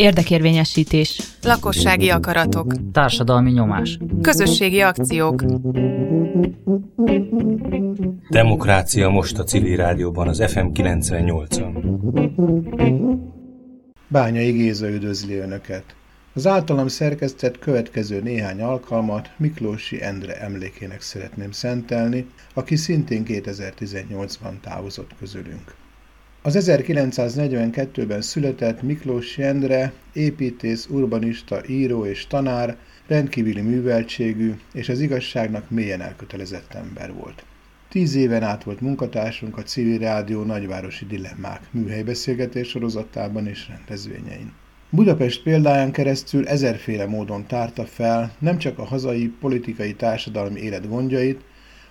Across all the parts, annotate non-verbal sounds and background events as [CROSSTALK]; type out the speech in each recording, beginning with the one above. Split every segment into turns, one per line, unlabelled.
Érdekérvényesítés.
Lakossági akaratok.
Társadalmi nyomás.
Közösségi akciók.
Demokrácia most a civil rádióban az FM 98-on.
Bányai Géza üdvözli Önöket. Az általam szerkesztett következő néhány alkalmat Miklósi Endre emlékének szeretném szentelni, aki szintén 2018-ban távozott közülünk. Az 1942-ben született Miklós Endre, építész, urbanista, író és tanár, rendkívüli műveltségű és az igazságnak mélyen elkötelezett ember volt. Tíz éven át volt munkatársunk a Civil Rádió Nagyvárosi Dilemmák műhelybeszélgetés sorozatában és rendezvényein. Budapest példáján keresztül ezerféle módon tárta fel nem csak a hazai politikai társadalmi élet gondjait,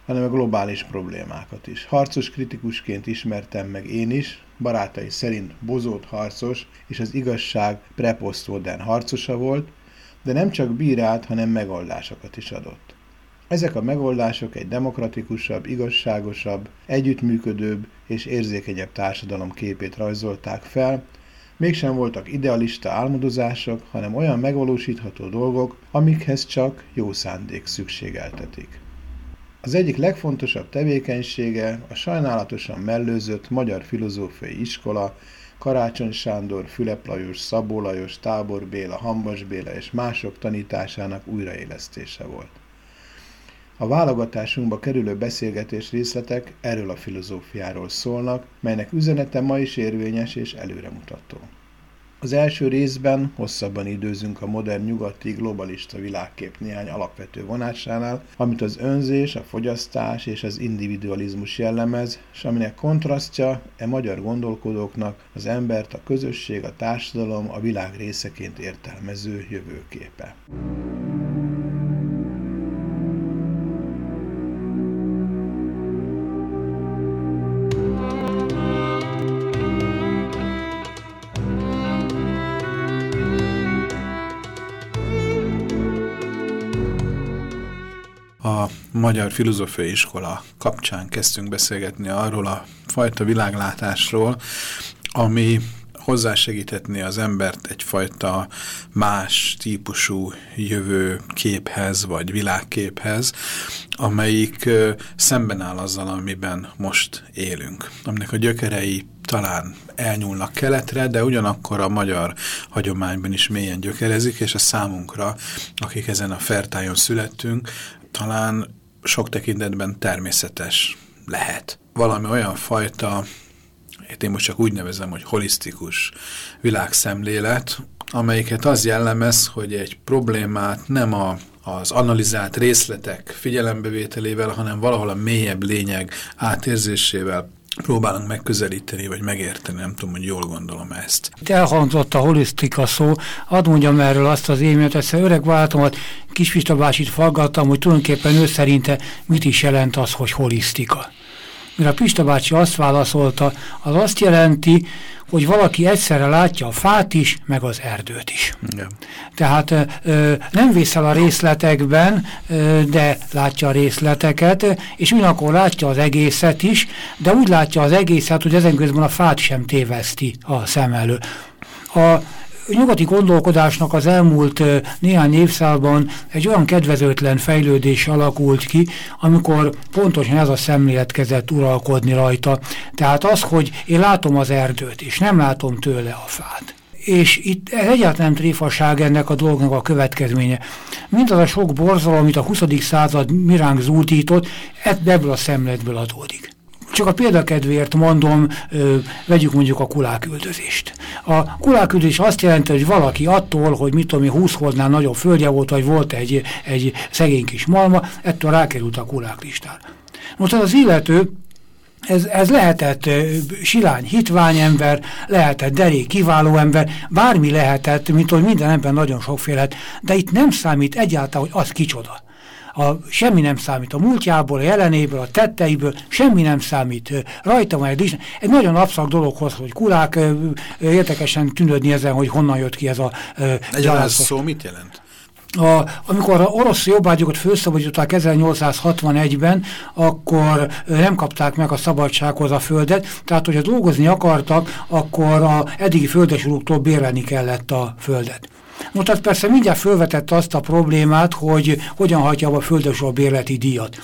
hanem a globális problémákat is. Harcos kritikusként ismertem meg én is, barátai szerint bozót harcos és az igazság preposztmodern harcosa volt, de nem csak bírált, hanem megoldásokat is adott. Ezek a megoldások egy demokratikusabb, igazságosabb, együttműködőbb és érzékenyebb társadalom képét rajzolták fel, mégsem voltak idealista álmodozások, hanem olyan megvalósítható dolgok, amikhez csak jó szándék szükségeltetik. Az egyik legfontosabb tevékenysége a sajnálatosan mellőzött Magyar Filozófiai Iskola, Karácsony Sándor, Fülep Lajos, Szabó Lajos, Tábor Béla, Hambas Béla és mások tanításának újraélesztése volt. A válogatásunkba kerülő beszélgetés részletek erről a filozófiáról szólnak, melynek üzenete ma is érvényes és előremutató. Az első részben hosszabban időzünk a modern nyugati globalista világkép néhány alapvető vonásánál, amit az önzés, a fogyasztás és az individualizmus jellemez, és aminek kontrasztja e magyar gondolkodóknak az embert a közösség, a társadalom, a világ részeként értelmező jövőképe.
Magyar Filozófiai Iskola kapcsán kezdtünk beszélgetni arról a fajta világlátásról, ami hozzásegíthetné az embert egyfajta más típusú jövő képhez, vagy világképhez, amelyik szemben áll azzal, amiben most élünk. Aminek a gyökerei talán elnyúlnak keletre, de ugyanakkor a magyar hagyományban is mélyen gyökerezik, és a számunkra, akik ezen a fertájon születtünk, talán sok tekintetben természetes lehet. Valami olyan fajta, én most csak úgy nevezem, hogy holisztikus világszemlélet, amelyiket az jellemez, hogy egy problémát nem a, az analizált részletek figyelembevételével, hanem valahol a mélyebb lényeg átérzésével próbálunk megközelíteni, vagy megérteni, nem tudom, hogy jól gondolom ezt.
Itt elhangzott a holisztika szó, hadd mondjam erről azt az élményt, egyszer öreg váltomat Kispistabásit faggattam, hogy tulajdonképpen ő szerinte mit is jelent az, hogy holisztika. Mire a Pista bácsi azt válaszolta, az azt jelenti, hogy valaki egyszerre látja a fát is, meg az erdőt is. Igen. Tehát ö, nem vészel a részletekben, ö, de látja a részleteket, és ugyanakkor látja az egészet is, de úgy látja az egészet, hogy ezen közben a fát sem téveszti a szem elő. A nyugati gondolkodásnak az elmúlt néhány évszázadban egy olyan kedvezőtlen fejlődés alakult ki, amikor pontosan ez a szemlélet kezdett uralkodni rajta. Tehát az, hogy én látom az erdőt, és nem látom tőle a fát. És itt ez egyáltalán tréfaság ennek a dolgnak a következménye. Mindaz a sok borzalom, amit a 20. század miránk zúdított, ebből a szemletből adódik. Csak a példakedvéért mondom, ö, vegyük mondjuk a kuláküldözést. A kuláküldözés azt jelenti, hogy valaki attól, hogy mit tudom 20 holdnál nagyobb földje volt, vagy volt egy, egy szegény kis malma, ettől rákerült a kuláklistára. Most az illető ez, ez lehetett silány, hitvány ember, lehetett derék, kiváló ember, bármi lehetett, mint hogy minden ember nagyon sokféle, de itt nem számít egyáltalán, hogy az kicsoda a, semmi nem számít a múltjából, a jelenéből, a tetteiből, semmi nem számít rajta van egy Egy nagyon abszakt dologhoz, hogy kulák érdekesen tűnődni ezen, hogy honnan jött ki ez a...
Egyáltalán ez szó mit jelent?
a, amikor a orosz jobbágyokat felszabadították 1861-ben, akkor nem kapták meg a szabadsághoz a földet, tehát hogyha dolgozni akartak, akkor a eddigi földesurúktól bérelni kellett a földet. Most az persze mindjárt felvetette azt a problémát, hogy hogyan hagyja a földesor bérleti díjat.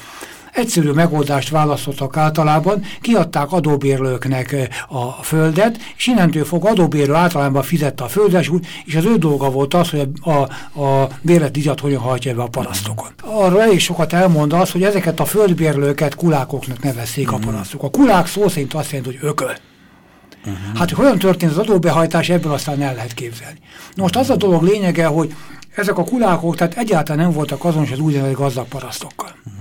Egyszerű megoldást választottak általában, kiadták adóbérlőknek eh, a földet, és innentől fog adóbérlő általában fizette a földes út, és az ő dolga volt az, hogy a, a, bérletdíjat hogyan hajtja be a parasztokon. Arra elég sokat elmond az, hogy ezeket a földbérlőket kulákoknak nevezték a parasztok. A kulák szó szerint azt jelenti, hogy ököl. Uh -huh. Hát, hogy hogyan történt az adóbehajtás, ebből aztán el lehet képzelni. Most az a dolog lényege, hogy ezek a kulákok tehát egyáltalán nem voltak azonos az úgynevezett gazdag parasztokkal. Uh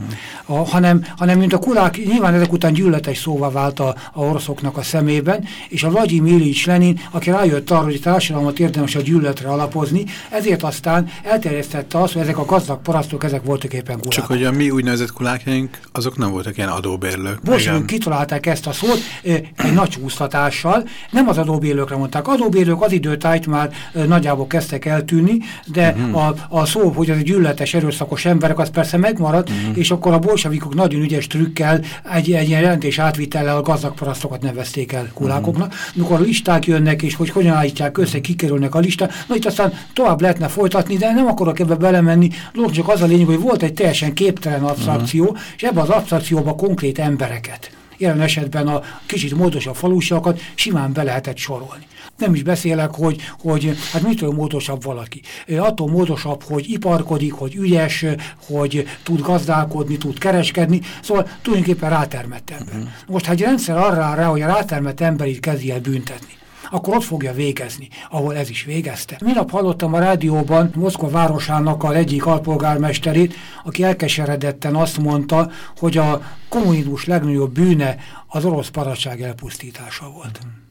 -huh. a, hanem, hanem mint a kulák, nyilván ezek után gyűlöletes szóvá vált a, a oroszoknak a szemében, és a Vladimir Ilyich Lenin, aki rájött arra, hogy a társadalmat érdemes a gyűlöletre alapozni, ezért aztán elterjesztette azt, hogy ezek a gazdag parasztok, ezek voltak éppen kulákok.
Csak hogy a mi úgynevezett kulákjaink, azok nem voltak ilyen adóbérlők.
Most kitalálták ezt a szót egy nagy csúsztatással, nem az adóbérlőkre mondták. Adóbérlők az időtájt már nagyjából kezdtek eltűnni, de uh -huh a, a szó, hogy az egy gyűlöletes, erőszakos emberek, az persze megmaradt, mm. és akkor a bolsavikok nagyon ügyes trükkel egy, egy ilyen jelentés átvitellel a gazdag parasztokat nevezték el kulákoknak. Mm. Mikor a listák jönnek, és hogy hogyan állítják össze, kikerülnek a listán, na itt aztán tovább lehetne folytatni, de nem akarok ebbe belemenni. Dolog csak az a lényeg, hogy volt egy teljesen képtelen absztrakció, mm. és ebbe az absztrakcióba konkrét embereket jelen esetben a kicsit módosabb falusiakat simán be lehetett sorolni. Nem is beszélek, hogy, hogy hát mitől módosabb valaki. Attól módosabb, hogy iparkodik, hogy ügyes, hogy tud gazdálkodni, tud kereskedni, szóval tulajdonképpen rátermett ember. Uh mhm. -huh. Most ha egy rendszer arra rá, hogy a rátermett ember így kezdi el büntetni, akkor ott fogja végezni, ahol ez is végezte. Minap hallottam a rádióban Moszkva városának a egyik alpolgármesterét, aki elkeseredetten azt mondta, hogy a kommunizmus legnagyobb bűne az orosz paradság elpusztítása volt. -huh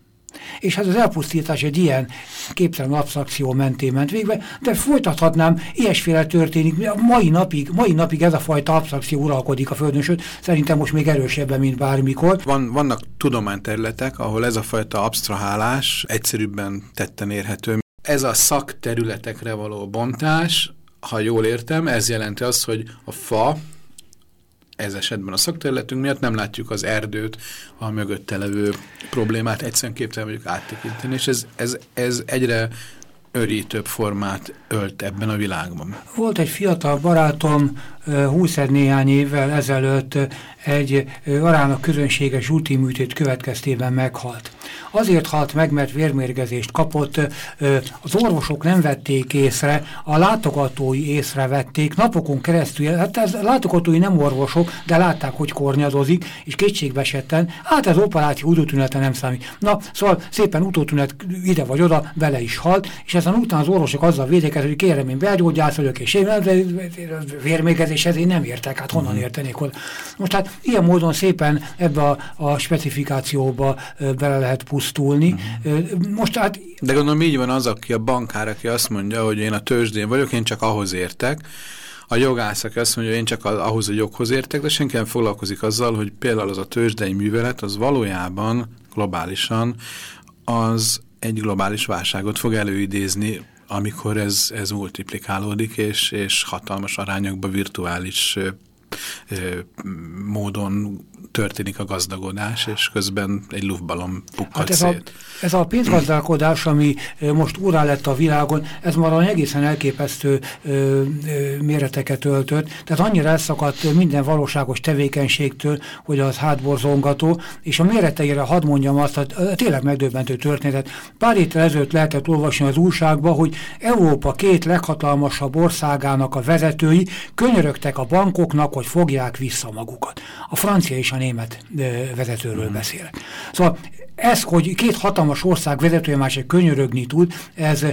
és hát az elpusztítás egy ilyen képtelen absztrakció mentén ment végbe, de folytathatnám, ilyesféle történik, mai napig, mai napig ez a fajta absztrakció uralkodik a Földön, sőt, szerintem most még erősebben, mint bármikor.
Van, vannak tudományterületek, ahol ez a fajta absztrahálás egyszerűbben tetten érhető. Ez a szakterületekre való bontás, ha jól értem, ez jelenti azt, hogy a fa, ez esetben a szakterületünk miatt nem látjuk az erdőt, a mögötte levő problémát, egyszerűen képtelen vagyok áttekinteni, és ez, ez, ez egyre örítőbb formát ölt ebben a világban.
Volt egy fiatal barátom, 20 néhány évvel ezelőtt egy arának közönséges útiműtét következtében meghalt. Azért halt meg, mert vérmérgezést kapott, az orvosok nem vették észre, a látogatói észrevették, napokon keresztül, hát ez látogatói nem orvosok, de látták, hogy kornyadozik, és kétségbesetten, hát ez operáció utótünete nem számít. Na, szóval szépen utótünet ide vagy oda, bele is halt, és ezen után az orvosok azzal védekeztek, hogy kérem, én belgyógyász vagyok, és én vérmérgezés ezért nem értek, hát honnan mhm. értenék oda. Most hát ilyen módon szépen ebbe a, a specifikációba bele lehet pusztulni. Mhm. Most hát...
De gondolom így van az, aki a bankár, aki azt mondja, hogy én a tőzsdén vagyok, én csak ahhoz értek, a jogász, aki azt mondja, hogy én csak ahhoz a joghoz értek, de senki nem foglalkozik azzal, hogy például az a tőzsdei művelet, az valójában globálisan az egy globális válságot fog előidézni, amikor ez, ez multiplikálódik, és, és hatalmas arányokban virtuális ö, ö, módon történik a gazdagodás, és közben egy luftbalom pukkad hát
ez szét. A, ez a pénzgazdálkodás, ami most úrá lett a világon, ez már egészen elképesztő ö, ö, méreteket öltött, tehát annyira elszakadt minden valóságos tevékenységtől, hogy az hátborzongató, és a méreteire hadd mondjam azt, hogy tényleg megdöbbentő történetet. Pár héttel ezelőtt lehetett olvasni az újságba, hogy Európa két leghatalmasabb országának a vezetői könyörögtek a bankoknak, hogy fogják vissza magukat. A francia és a német vezetőről mm. beszélek. Szóval ez, hogy két hatalmas ország vezetője már egy könyörögni tud, ez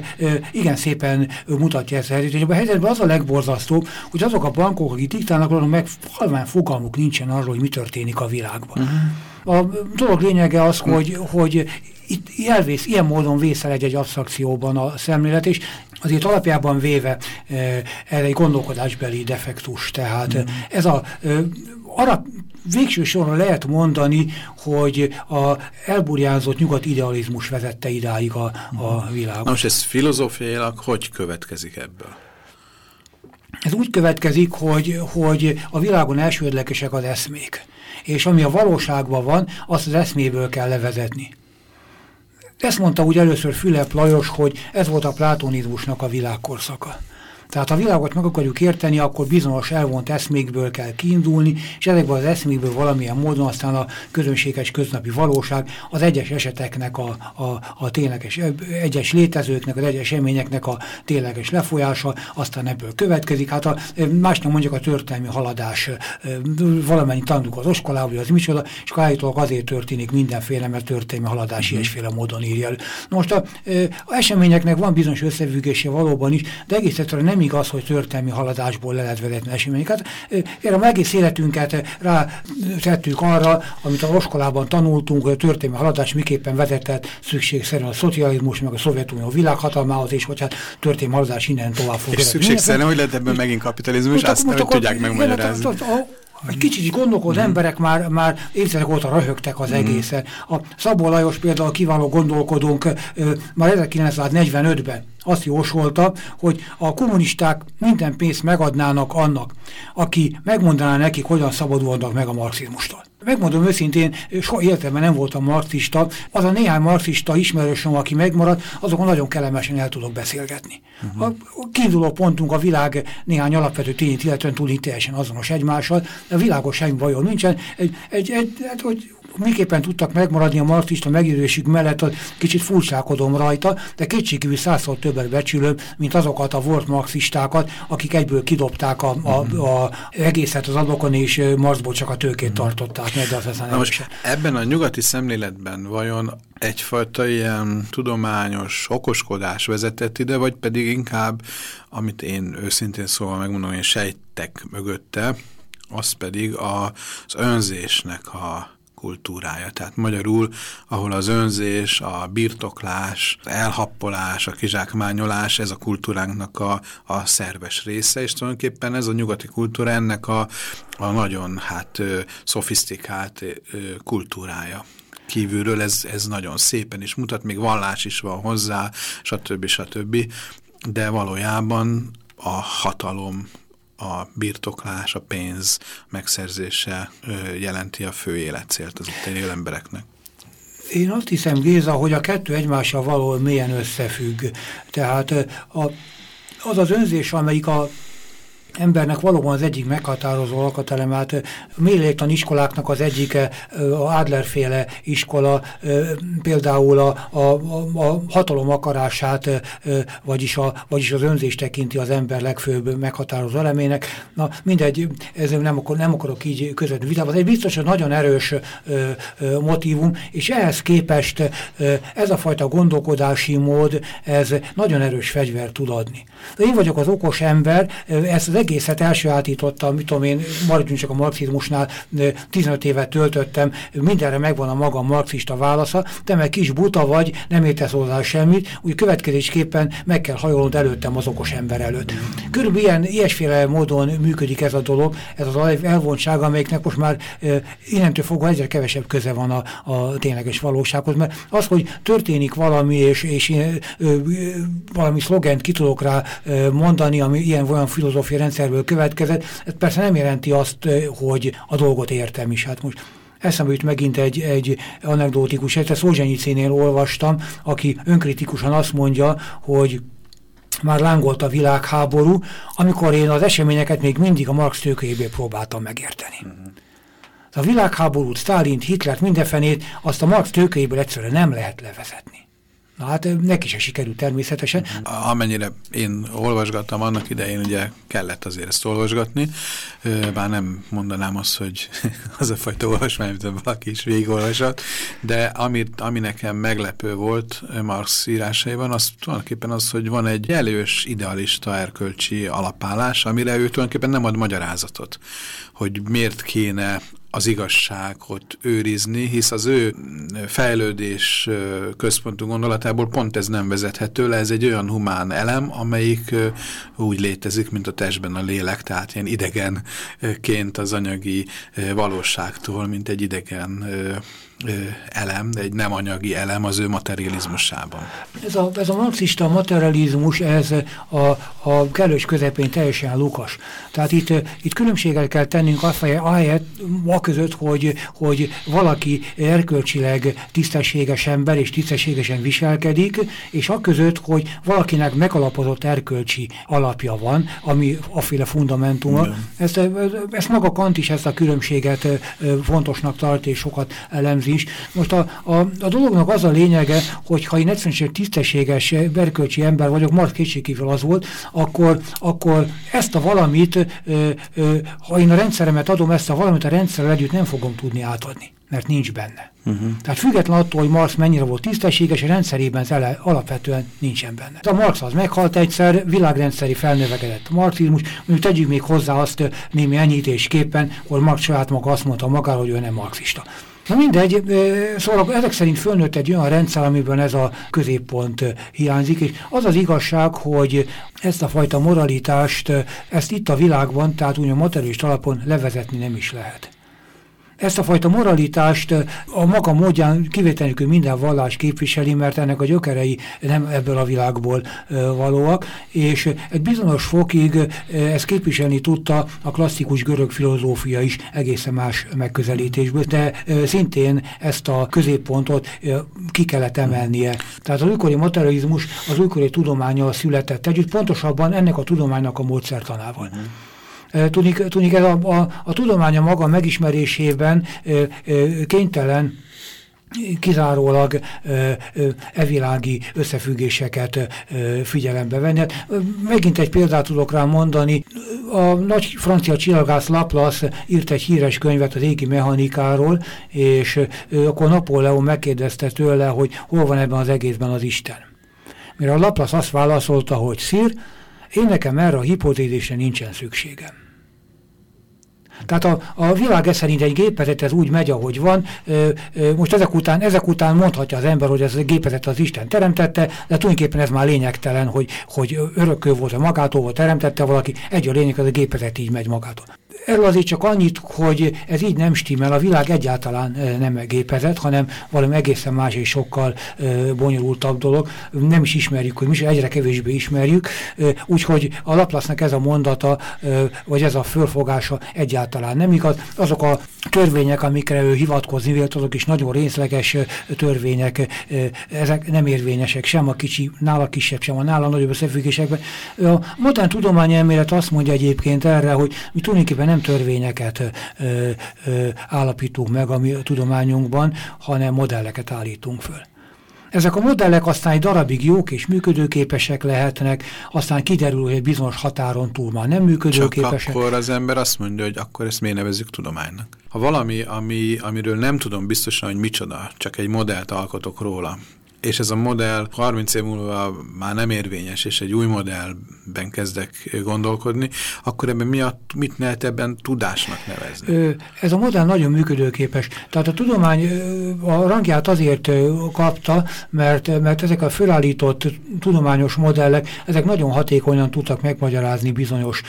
igen szépen mutatja ezt a helyzetet. A helyzetben az a legborzasztóbb, hogy azok a bankok, akik diktálnak, meg halvány fogalmuk nincsen arról, hogy mi történik a világban. Mm. A dolog lényege az, hogy, hogy itt elvész, ilyen módon vészel egy-egy absztrakcióban a szemlélet, és azért alapjában véve ez egy gondolkodásbeli defektus. Tehát mm. ez a arra végső soron lehet mondani, hogy a elburjázott nyugat idealizmus vezette idáig a, a világot.
Na most ez filozófiailag hogy következik ebből?
Ez úgy következik, hogy, hogy a világon elsődlegesek az eszmék. És ami a valóságban van, azt az eszméből kell levezetni. Ezt mondta úgy először Fülep Lajos, hogy ez volt a plátonizmusnak a világkorszaka. Tehát ha a világot meg akarjuk érteni, akkor bizonyos elvont eszmékből kell kiindulni, és ezekből az eszmékből valamilyen módon aztán a közönséges köznapi valóság az egyes eseteknek, a, a, a tényleges, egyes létezőknek, az egyes eseményeknek a tényleges lefolyása, aztán ebből következik. Hát a, másnak mondjuk a történelmi haladás, valamennyi tanuljuk az oskolából, hogy az micsoda, és állítólag azért történik mindenféle, mert történelmi haladás mm. ilyesféle módon írja elő. Most a, a eseményeknek van bizonyos összefüggése valóban is, de egész egyszerűen nem igaz, hogy történelmi haladásból le lehet vezetni eseményeket. Erre a egész életünket rá tettük arra, amit a oskolában tanultunk, hogy a történelmi haladás miképpen vezetett szükségszerűen a szocializmus, meg a Szovjetunió világhatalmához, és hogy hát történelmi haladás innen tovább fog.
És szükségszerűen, hogy lehet ebben megint kapitalizmus, azt nem tudják megmagyarázni
egy kicsit gondolkodó mm. emberek már, már évtizedek óta röhögtek az mm. egészen. A Szabó Lajos például kiváló gondolkodónk már 1945-ben azt jósolta, hogy a kommunisták minden pénzt megadnának annak, aki megmondaná nekik, hogyan szabadulnak meg a marxizmustól. Megmondom őszintén, soha életemben nem voltam marxista, az a néhány marxista ismerősöm, aki megmaradt, azokon nagyon kellemesen el tudok beszélgetni. Uh -huh. A kiinduló pontunk a világ néhány alapvető tényét, illetően túl teljesen azonos egymással, a világos semmi bajom nincsen. Egy, egy, egy, egy, hogy miképpen tudtak megmaradni a marxista megérőség mellett, hogy kicsit furcsálkodom rajta, de kétségkívül százszor többet becsülöm, mint azokat a volt marxistákat, akik egyből kidobták a, a, mhm. a, egészet az adokon, és Marxból csak a tőkét mhm. tartották. De az
Na most ebben a nyugati szemléletben vajon egyfajta ilyen tudományos okoskodás vezetett ide, vagy pedig inkább, amit én őszintén szóval megmondom, én sejtek mögötte, az pedig a, az önzésnek a kultúrája. Tehát magyarul, ahol az önzés, a birtoklás, az elhappolás, a kizsákmányolás, ez a kultúránknak a, a szerves része, és tulajdonképpen ez a nyugati kultúra ennek a, a nagyon hát szofisztikált kultúrája kívülről, ez, ez nagyon szépen is mutat, még vallás is van hozzá, stb. stb. De valójában a hatalom a birtoklás, a pénz megszerzése jelenti a fő életcélt az itt élő embereknek.
Én azt hiszem, Géza, hogy a kettő egymással való mélyen összefügg. Tehát a, az az önzés, amelyik a embernek valóban az egyik meghatározó alkatelem, hát méléktan iskoláknak az egyik a Adlerféle iskola, például a, a, a hatalom akarását, vagyis, a, vagyis az önzés tekinti az ember legfőbb meghatározó elemének. Na mindegy, ez nem, akar, nem akarok így közvetlenül vitába, egy biztos, hogy nagyon erős motivum, és ehhez képest ö, ez a fajta gondolkodási mód, ez nagyon erős fegyver tud adni. Én vagyok az okos ember, ezt az egészet elsajátítottam, mit tudom én, maradjunk csak a marxizmusnál, 15 évet töltöttem, mindenre megvan a maga marxista válasza, te meg kis buta vagy, nem értesz hozzá semmit, úgy következésképpen meg kell hajolnod előttem az okos ember előtt. Körülbelül ilyen, ilyesféle módon működik ez a dolog, ez az elvontság, amelyiknek most már e, innentől fogva egyre kevesebb köze van a, a tényleges valósághoz, mert az, hogy történik valami, és, és e, e, valami szlogent ki tudok rá mondani, ami ilyen olyan filozófia rendszerből következett, ez persze nem jelenti azt, hogy a dolgot értem is. Hát most eszembe jut megint egy, egy anekdótikus, ezt Szolzsenyicénél olvastam, aki önkritikusan azt mondja, hogy már lángolt a világháború, amikor én az eseményeket még mindig a Marx tőkéjéből próbáltam megérteni. Uh -huh. A világháborút, Sztálint, Hitlert, mindenfenét azt a Marx tőkéjéből egyszerűen nem lehet levezetni. Na hát neki se sikerült természetesen.
Amennyire én olvasgattam annak idején, ugye kellett azért ezt olvasgatni, bár nem mondanám azt, hogy [LAUGHS] az a fajta olvasmány, amit valaki is végigolvasott, de amit, ami nekem meglepő volt Marx írásaiban, az tulajdonképpen az, hogy van egy elős idealista erkölcsi alapállás, amire ő tulajdonképpen nem ad magyarázatot, hogy miért kéne az igazságot őrizni, hisz az ő fejlődés központú gondolatából pont ez nem vezethető le, ez egy olyan humán elem, amelyik úgy létezik, mint a testben a lélek, tehát ilyen idegenként az anyagi valóságtól, mint egy idegen elem, egy nem anyagi elem az ő materializmusában.
Ez a, ez a marxista materializmus, ez a, a kellős közepén teljesen lukas. Tehát itt, itt különbséget kell tennünk ahelyett, a között, hogy, hogy valaki erkölcsileg tisztességes ember és tisztességesen viselkedik, és a között, hogy valakinek megalapozott erkölcsi alapja van, ami aféle fundamentuma. Ezt, ezt maga Kant is ezt a különbséget fontosnak tart, és sokat elemzi is. Most a, a, a dolognak az a lényege, hogy ha én egyszerűen tisztességes berkölcsi ember vagyok, Mark kétségkívül az volt, akkor, akkor ezt a valamit, ö, ö, ha én a rendszeremet adom, ezt a valamit a rendszerrel együtt nem fogom tudni átadni mert nincs benne. Uh -huh. Tehát független attól, hogy Marx mennyire volt tisztességes, a rendszerében ez ele, alapvetően nincsen benne. A Marx az meghalt egyszer, világrendszeri felnövekedett marxizmus, mondjuk tegyük még hozzá azt némi enyhítésképpen, hogy Marx saját maga azt mondta magáról, hogy ő nem marxista. Na mindegy, szóval ezek szerint fölnőtt egy olyan rendszer, amiben ez a középpont hiányzik, és az az igazság, hogy ezt a fajta moralitást, ezt itt a világban, tehát úgy a materialist alapon levezetni nem is lehet ezt a fajta moralitást a maga módján kivételikül minden vallás képviseli, mert ennek a gyökerei nem ebből a világból valóak, és egy bizonyos fokig ezt képviselni tudta a klasszikus görög filozófia is egészen más megközelítésből, de szintén ezt a középpontot ki kellett emelnie. Tehát az újkori materializmus az újkori tudományal született együtt, pontosabban ennek a tudománynak a módszertanával. -huh. Tudnik, tudnik ez a, a, a tudománya maga megismerésében kénytelen kizárólag evilági összefüggéseket figyelembe venni. Hát, megint egy példát tudok rá mondani. A nagy francia csillagász Laplace írt egy híres könyvet az égi mechanikáról, és akkor Napóleon megkérdezte tőle, hogy hol van ebben az egészben az Isten. Mire a Laplace azt válaszolta, hogy szír, én nekem erre a hipotézisre nincsen szükségem. Tehát a, a világ ez szerint egy gépezet ez úgy megy, ahogy van. Ö, ö, most ezek után, ezek után mondhatja az ember, hogy ez a gépezet az Isten teremtette, de tulajdonképpen ez már lényegtelen, hogy, hogy örökkő volt, magától volt teremtette valaki. Egy a lényeg, az a gépezet így megy magától. Erről azért csak annyit, hogy ez így nem stimmel, a világ egyáltalán nem gépezet, hanem valami egészen más és sokkal bonyolultabb dolog. Nem is ismerjük, hogy mi is egyre kevésbé ismerjük, úgyhogy a Laplasznak ez a mondata, vagy ez a fölfogása egyáltalán nem igaz. Azok a törvények, amikre ő hivatkozni vélt, azok is nagyon részleges törvények, ezek nem érvényesek, sem a kicsi, nála kisebb, sem a nála nagyobb összefüggésekben. A modern tudományelmélet azt mondja egyébként erre, hogy mi tulajdonképpen nem törvényeket ö, ö, állapítunk meg a mi tudományunkban, hanem modelleket állítunk föl. Ezek a modellek aztán egy darabig jók és működőképesek lehetnek, aztán kiderül, hogy egy bizonyos határon túl már nem működőképesek.
Csak akkor az ember azt mondja, hogy akkor ezt miért nevezzük tudománynak. Ha valami, ami, amiről nem tudom biztosan, hogy micsoda, csak egy modellt alkotok róla, és ez a modell 30 év múlva már nem érvényes, és egy új modellben kezdek gondolkodni, akkor ebben mi a, mit lehet ebben tudásnak nevezni?
Ez a modell nagyon működőképes. Tehát a tudomány a rangját azért kapta, mert, mert ezek a fölállított tudományos modellek, ezek nagyon hatékonyan tudtak megmagyarázni bizonyos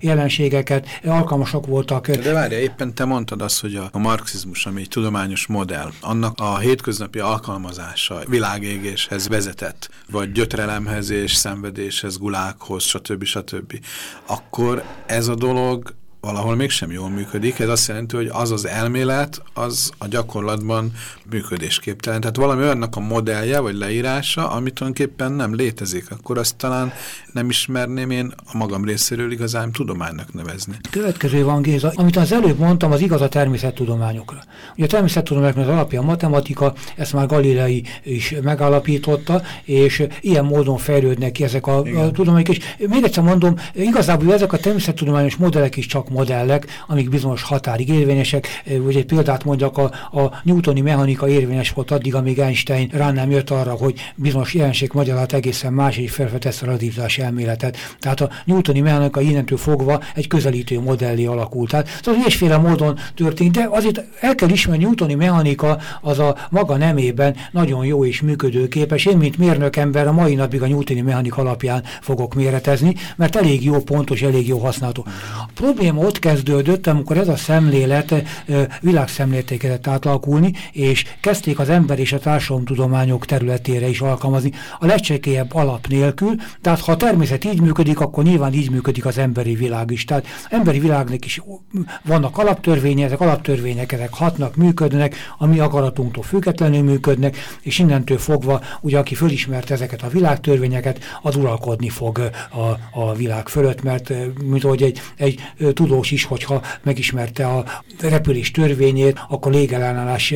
jelenségeket, alkalmasak voltak.
De várja, éppen te mondtad azt, hogy a, a marxizmus, ami egy tudományos modell, annak a hétköznapi alkalmazása, világégéshez vezetett, vagy gyötrelemhez és szenvedéshez, gulákhoz, stb. stb. Akkor ez a dolog valahol mégsem jól működik. Ez azt jelenti, hogy az az elmélet, az a gyakorlatban működésképtelen. Tehát valami olyannak a modellje, vagy leírása, amit tulajdonképpen nem létezik. Akkor azt talán nem ismerném én a magam részéről igazán tudománynak nevezni.
Következő van, Géza. Amit az előbb mondtam, az igaz a természettudományokra. Ugye a természettudományoknak az alapja a matematika, ezt már Galilei is megállapította, és ilyen módon fejlődnek ki ezek a, a tudományok. És még egyszer mondom, igazából ezek a természettudományos modellek is csak modellek, amik bizonyos határig érvényesek. Ugye egy példát mondjak, a, a newtoni mechanika érvényes volt addig, amíg Einstein rá nem jött arra, hogy bizonyos jelenség magyarát egészen más és felfedezte a relativitás elméletet. Tehát a newtoni mechanika innentől fogva egy közelítő modellé alakult. Tehát szóval ilyesféle módon történt, de azért el kell ismerni, newtoni mechanika az a maga nemében nagyon jó és működőképes. Én, mint mérnök ember, a mai napig a newtoni mechanika alapján fogok méretezni, mert elég jó pontos, elég jó használható. A probléma ott kezdődött, amikor ez a szemlélet világszemléleté kezdett átalakulni, és kezdték az ember és a társadalomtudományok területére is alkalmazni a legcsekélyebb alap nélkül, tehát ha a természet így működik, akkor nyilván így működik az emberi világ is. Tehát emberi világnak is vannak alaptörvények, ezek alaptörvények, ezek hatnak, működnek, a mi akaratunktól függetlenül működnek, és innentől fogva, ugye aki fölismerte ezeket a világtörvényeket, az uralkodni fog a, a világ fölött, mert mint ahogy egy, egy tudós is, hogyha megismerte a repülés törvényét, akkor légellenállás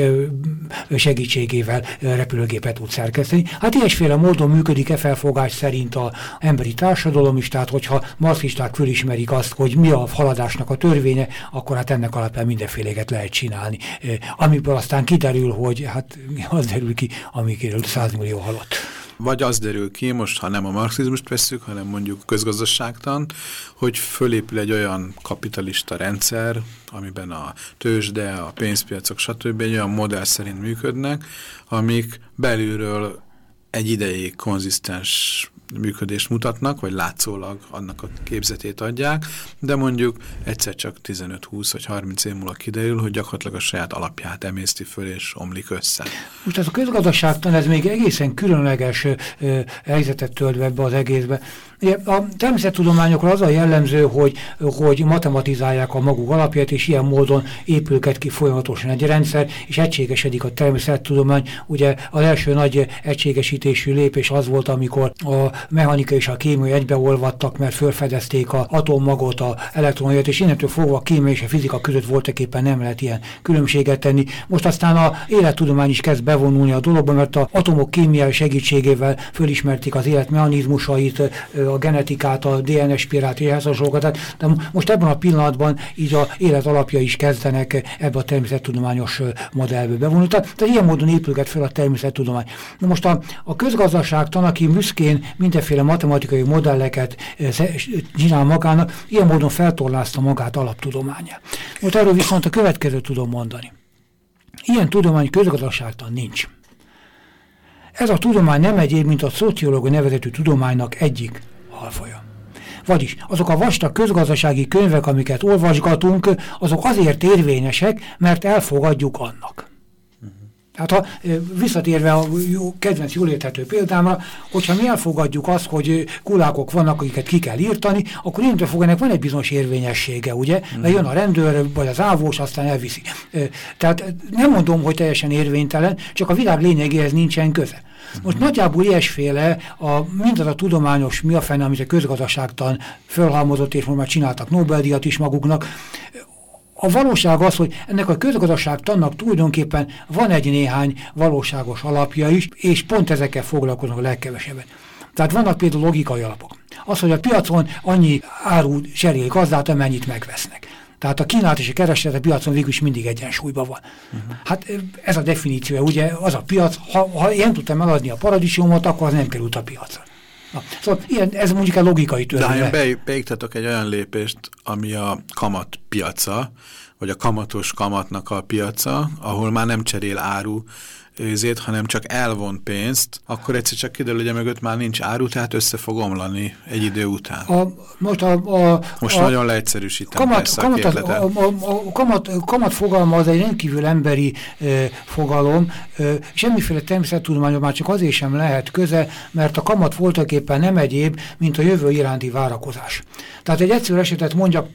segítségével repülőgépet tud szerkeszteni. Hát ilyesféle módon működik e felfogás szerint a emberi társadalom is, tehát hogyha marxisták fölismerik azt, hogy mi a haladásnak a törvénye, akkor hát ennek alapján mindenféleget lehet csinálni. Amiből aztán kiderül, hogy hát az derül ki, ami kiderül 100 millió halott.
Vagy az derül ki, most ha nem a marxizmust veszük, hanem mondjuk közgazdaságtan, hogy fölépül egy olyan kapitalista rendszer, amiben a tőzsde, a pénzpiacok, stb. egy olyan modell szerint működnek, amik belülről egy ideig konzisztens működést mutatnak, vagy látszólag annak a képzetét adják, de mondjuk egyszer csak 15-20 vagy 30 év múlva kiderül, hogy gyakorlatilag a saját alapját emészti föl és omlik össze.
Most ez a közgazdaságtan ez még egészen különleges ö, helyzetet tölt be az egészbe. A természettudományokra az a jellemző, hogy, hogy matematizálják a maguk alapját, és ilyen módon épülket ki folyamatosan egy rendszer, és egységesedik a természettudomány. Ugye az első nagy egységesítésű lépés az volt, amikor a mechanika és a kémia egybeolvadtak, mert felfedezték a atommagot, a elektronját, és innentől fogva a kémia és a fizika között voltak éppen nem lehet ilyen különbséget tenni. Most aztán a élettudomány is kezd bevonulni a dologba, mert az atomok kémiai segítségével fölismerték az élet mechanizmusait, a genetikát, a DNS spirált, ehhez hasonlókat. De most ebben a pillanatban így a élet alapja is kezdenek ebbe a természettudományos modellbe bevonulni. Tehát ilyen módon épülget fel a természettudomány. Na most a, a közgazdaságtan, aki büszkén mindenféle matematikai modelleket csinál magának, ilyen módon feltorlázta magát alaptudománya. Most erről viszont a következőt tudom mondani. Ilyen tudomány közgazdaságtan nincs. Ez a tudomány nem egyéb, mint a szociológia nevezetű tudománynak egyik alfaja. Vagyis azok a vastag közgazdasági könyvek, amiket olvasgatunk, azok azért érvényesek, mert elfogadjuk annak. Hát ha visszatérve a jó, kedvenc jól érthető példámra, hogyha mi elfogadjuk azt, hogy kulákok vannak, akiket ki kell írtani, akkor innentől fog ennek van egy bizonyos érvényessége, ugye? Mert jön a rendőr, vagy az ávós, aztán elviszi. Tehát nem mondom, hogy teljesen érvénytelen, csak a világ lényegéhez nincsen köze. Most nagyjából ilyesféle, a, mindaz a tudományos mi a fenne, amit a közgazdaságtan fölhalmozott, és most már csináltak Nobel-díjat is maguknak, a valóság az, hogy ennek a közgazdaságtannak tulajdonképpen van egy néhány valóságos alapja is, és pont ezekkel foglalkoznak a legkevesebben. Tehát vannak például logikai alapok. Az, hogy a piacon annyi áru cserél gazdát, amennyit megvesznek. Tehát a kínálat és a kereslet a piacon végül is mindig egyensúlyban van. Uh -huh. Hát ez a definíció, ugye az a piac, ha, ha én tudtam eladni a paradicsomot, akkor az nem került a piacra. Na, szóval ilyen, ez mondjuk a logikai törvény.
De ha beiktatok egy olyan lépést, ami a kamat piaca, vagy a kamatos kamatnak a piaca, ahol már nem cserél áru őzét, hanem csak elvon pénzt, akkor egyszer csak kiderül, hogy mögött már nincs áru, tehát össze fog omlani egy idő után. A,
most a, a,
most
a,
nagyon leegyszerűsítem
kamat, persze kamat, a, a, a, a kamat, kamat fogalma az egy rendkívül emberi e, fogalom, e, semmiféle természettudományban már csak azért sem lehet köze, mert a kamat voltak éppen nem egyéb, mint a jövő iránti várakozás. Tehát egy egyszerű esetet mondjak,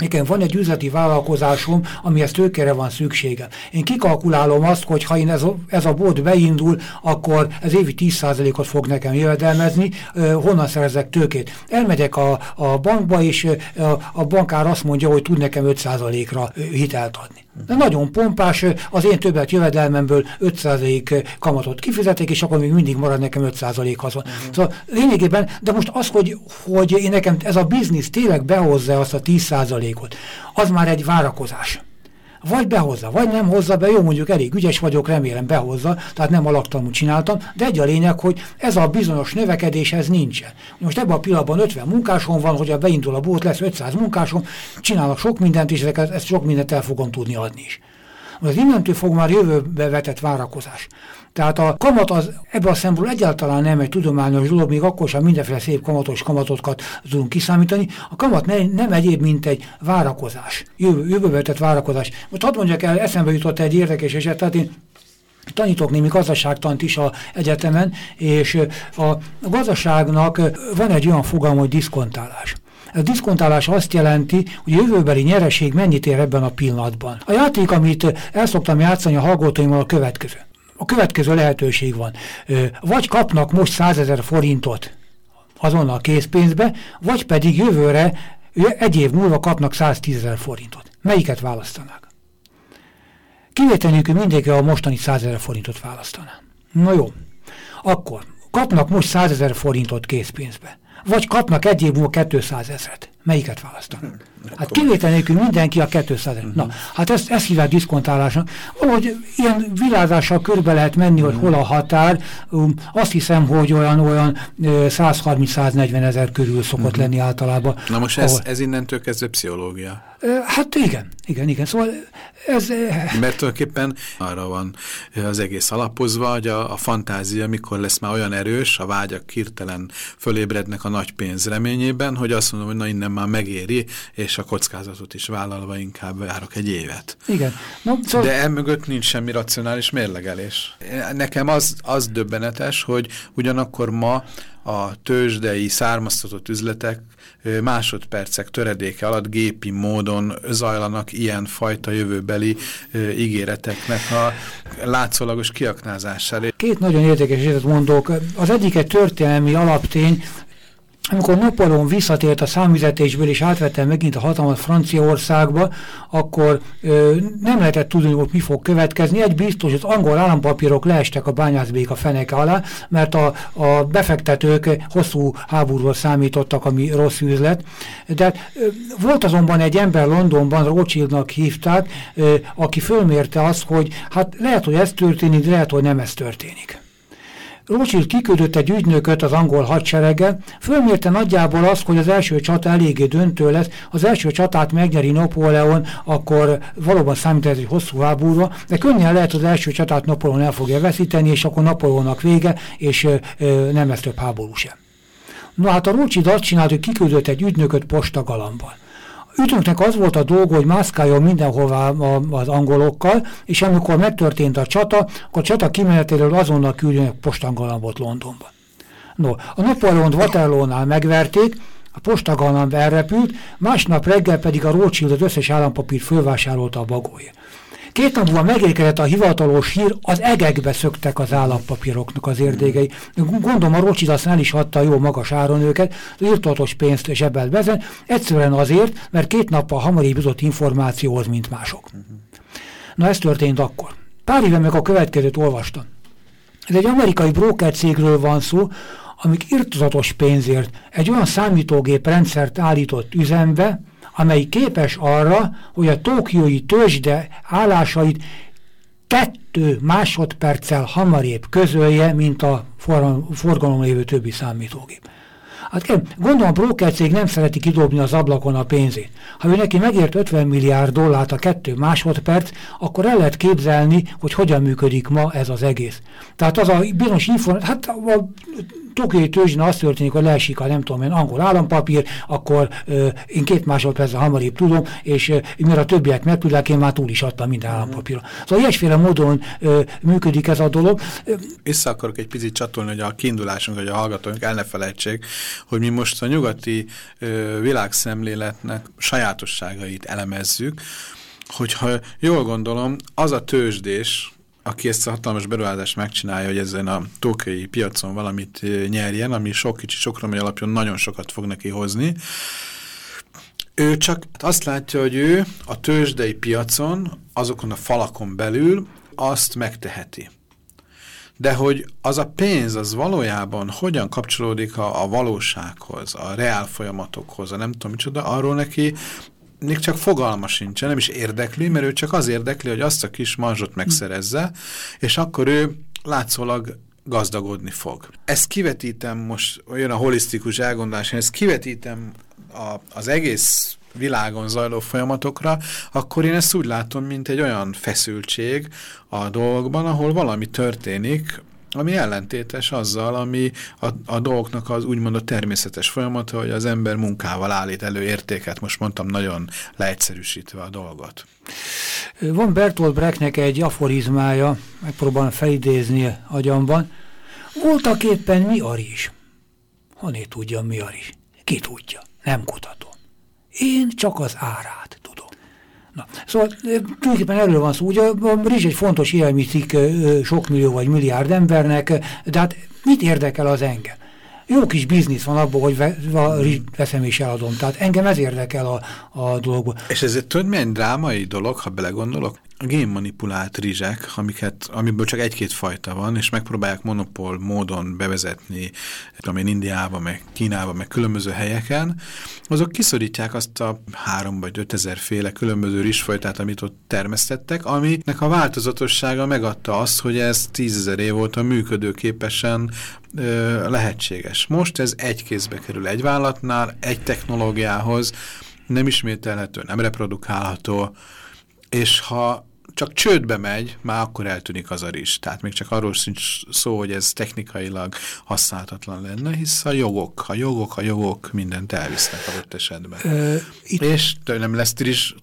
Nekem van egy üzleti vállalkozásom, amihez tőkére van szüksége. Én kikalkulálom azt, hogy ha én ez a, ez a bolt beindul, akkor ez évi 10%-ot fog nekem jövedelmezni, honnan szerezek tőkét. Elmegyek a, a bankba, és a, a bankár azt mondja, hogy tud nekem 5%-ra hitelt adni. De nagyon pompás, az én többet jövedelmemből 5% kamatot kifizetek, és akkor még mindig marad nekem 5% haszon. Uh -huh. Szóval lényegében, de most az, hogy, hogy én nekem ez a biznisz tényleg behozza azt a 10%-ot, az már egy várakozás. Vagy behozza, vagy nem hozza be, jó mondjuk elég ügyes vagyok, remélem behozza, tehát nem alaktanul csináltam, de egy a lényeg, hogy ez a bizonyos növekedés, ez nincsen. Most ebben a pillanatban 50 munkásom van, hogy a beindul a bót, lesz 500 munkásom, csinálok sok mindent, és ezt sok mindent el fogom tudni adni is. Az innentől fog már jövőbe vetett várakozás. Tehát a kamat az ebben a szempontból egyáltalán nem egy tudományos dolog, még akkor sem mindenféle szép kamatos kamatokat tudunk kiszámítani. A kamat ne, nem egyéb, mint egy várakozás, jövő, jövőbe várakozás. Most hadd mondjak el, eszembe jutott egy érdekes eset, tehát én tanítok némi gazdaságtant is a egyetemen, és a gazdaságnak van egy olyan fogalma, hogy diszkontálás. A diszkontálás azt jelenti, hogy a jövőbeli nyereség mennyit ér ebben a pillanatban. A játék, amit el szoktam játszani a hallgatóimmal a következő. A következő lehetőség van. Vagy kapnak most 100 ezer forintot azonnal készpénzbe, vagy pedig jövőre egy év múlva kapnak 110 ezer forintot. Melyiket választanák? Kivétel nélkül mindenki a mostani 100 ezer forintot választaná. Na jó, akkor kapnak most 100 ezer forintot készpénzbe, vagy kapnak egy év múlva 200 ezeret. Melyiket választanak? Hát kivétel nélkül mindenki a 200 uh -huh. Na, hát ezt, ezt hívják diszkontálásnak. Valahogy ilyen világással körbe lehet menni, hogy hol a határ. Um, azt hiszem, hogy olyan olyan 130-140 ezer körül szokott uh -huh. lenni általában.
Na most ez, ahol... ez innentől kezdve pszichológia.
Hát igen, igen, igen. Szóval ez...
Mert tulajdonképpen arra van az egész alapozva, hogy a, a fantázia mikor lesz már olyan erős, a vágyak hirtelen fölébrednek a nagy pénz reményében, hogy azt mondom, hogy na innen már megéri, és a kockázatot is vállalva inkább várok egy évet.
Igen.
No, szóval... De emögött nincs semmi racionális mérlegelés. Nekem az, az döbbenetes, hogy ugyanakkor ma a tőzsdei származtatott üzletek másodpercek töredéke alatt gépi módon zajlanak ilyen fajta jövőbeli ígéreteknek a látszólagos kiaknázására.
Két nagyon érdekes esetet mondok. Az egyik egy történelmi alaptény, amikor Napoleon visszatért a számüzetésből és átvette megint a hatalmat Franciaországba, akkor ö, nem lehetett tudni, hogy mi fog következni. Egy biztos, az angol állampapírok leestek a bányászbék a feneke alá, mert a, a befektetők hosszú háborúról számítottak, ami rossz üzlet. De ö, volt azonban egy ember Londonban, Rothschildnak hívták, ö, aki fölmérte azt, hogy hát lehet, hogy ez történik, de lehet, hogy nem ez történik. Rothschild kiküldött egy ügynököt az angol hadserege, fölmérte nagyjából azt, hogy az első csata eléggé döntő lesz, az első csatát megnyeri Napóleon, akkor valóban számít ez egy hosszú háborúra, de könnyen lehet az első csatát Napóleon el fogja veszíteni, és akkor Napóleonnak vége, és ö, nem lesz több háború sem. No hát a Rothschild azt csinált, hogy kiküldött egy ügynököt postagalamban. Ütőnknek az volt a dolga, hogy mászkáljon mindenhová az angolokkal, és amikor megtörtént a csata, akkor a csata kimenetéről azonnal küldjön postangalambot Londonba. No, a Napoleont Waterloo-nál megverték, a postagalamb elrepült, másnap reggel pedig a Rothschild az összes állampapírt fölvásárolta a bagóért. Két nap múlva megérkezett a hivatalos hír, az egekbe szöktek az állampapíroknak az érdégei. Gondolom a el is adta jó magas áron őket, írtatos pénzt zsebelt bezen, egyszerűen azért, mert két nappal hamarabb jutott információhoz, mint mások. Na ez történt akkor. Pár éve meg a következőt olvastam. Ez egy amerikai broker van szó, amik irtozatos pénzért egy olyan számítógép rendszert állított üzembe, amely képes arra, hogy a tókiói tőzsde állásait kettő másodperccel hamarébb közölje, mint a forgalom lévő többi számítógép. Hát kérem, gondolom a broker nem szereti kidobni az ablakon a pénzét. Ha ő neki megért 50 milliárd dollárt a kettő másodperc, akkor el lehet képzelni, hogy hogyan működik ma ez az egész. Tehát az a bizonyos információ, hát a tokiai tőzsdén az történik, hogy leesik a nem tudom én angol állampapír, akkor ö, én két másodpercre hamarabb tudom, és ö, mire a többiek megtudják, én már túl is adtam minden állampapírra. Szóval ilyesféle módon ö, működik ez a dolog.
Vissza akarok egy picit csatolni, hogy a kiindulásunk, hogy a hallgatóink el ne felejtsék, hogy mi most a nyugati ö, világszemléletnek sajátosságait elemezzük, hogyha jól gondolom, az a tőzsdés, aki ezt a hatalmas beruházást megcsinálja, hogy ezen a tókai piacon valamit nyerjen, ami sok kicsi sokra alapjon nagyon sokat fog neki hozni, ő csak azt látja, hogy ő a tőzsdei piacon, azokon a falakon belül azt megteheti. De hogy az a pénz, az valójában hogyan kapcsolódik a, a valósághoz, a reál folyamatokhoz, a nem tudom micsoda, arról neki még csak fogalma sincsen, nem is érdekli, mert ő csak az érdekli, hogy azt a kis marzsot megszerezze, és akkor ő látszólag gazdagodni fog. Ezt kivetítem most, olyan a holisztikus elgondolás, ezt kivetítem a, az egész világon zajló folyamatokra, akkor én ezt úgy látom, mint egy olyan feszültség a dolgokban, ahol valami történik, ami ellentétes azzal, ami a, a dolgoknak az úgymond a természetes folyamata, hogy az ember munkával állít elő értéket, most mondtam nagyon leegyszerűsítve a dolgot.
Van Bertolt Brechtnek egy aforizmája, megpróbálom felidézni agyamban. Voltak éppen mi a rizs? Hané tudja mi a rizs? Ki tudja? Nem kutatom. Én csak az árát. Na, szóval tulajdonképpen erről van szó. Ugye a rizs egy fontos élelmiszik sok millió vagy milliárd embernek, de hát mit érdekel az engem? Jó kis biznisz van abból, hogy veszem és eladom. Tehát engem ez érdekel a, a dologból.
És ez egy tudod, milyen drámai dolog, ha belegondolok? Génmanipulált rizsek, amiket, amiből csak egy-két fajta van, és megpróbálják monopól módon bevezetni, tudom én, Indiába, meg Kínába, meg különböző helyeken, azok kiszorítják azt a három vagy ötezer féle különböző rizsfajtát, amit ott termesztettek, aminek a változatossága megadta azt, hogy ez tízezer év óta működőképesen ö, lehetséges. Most ez egy kézbe kerül egy vállalatnál, egy technológiához, nem ismételhető, nem reprodukálható, és ha csak csődbe megy, már akkor eltűnik az a rizs. Tehát még csak arról sincs szó, hogy ez technikailag használhatatlan lenne, hisz a jogok, a jogok, a jogok mindent elvisznek adott esetben. Ö, itt... És nem lesz rizs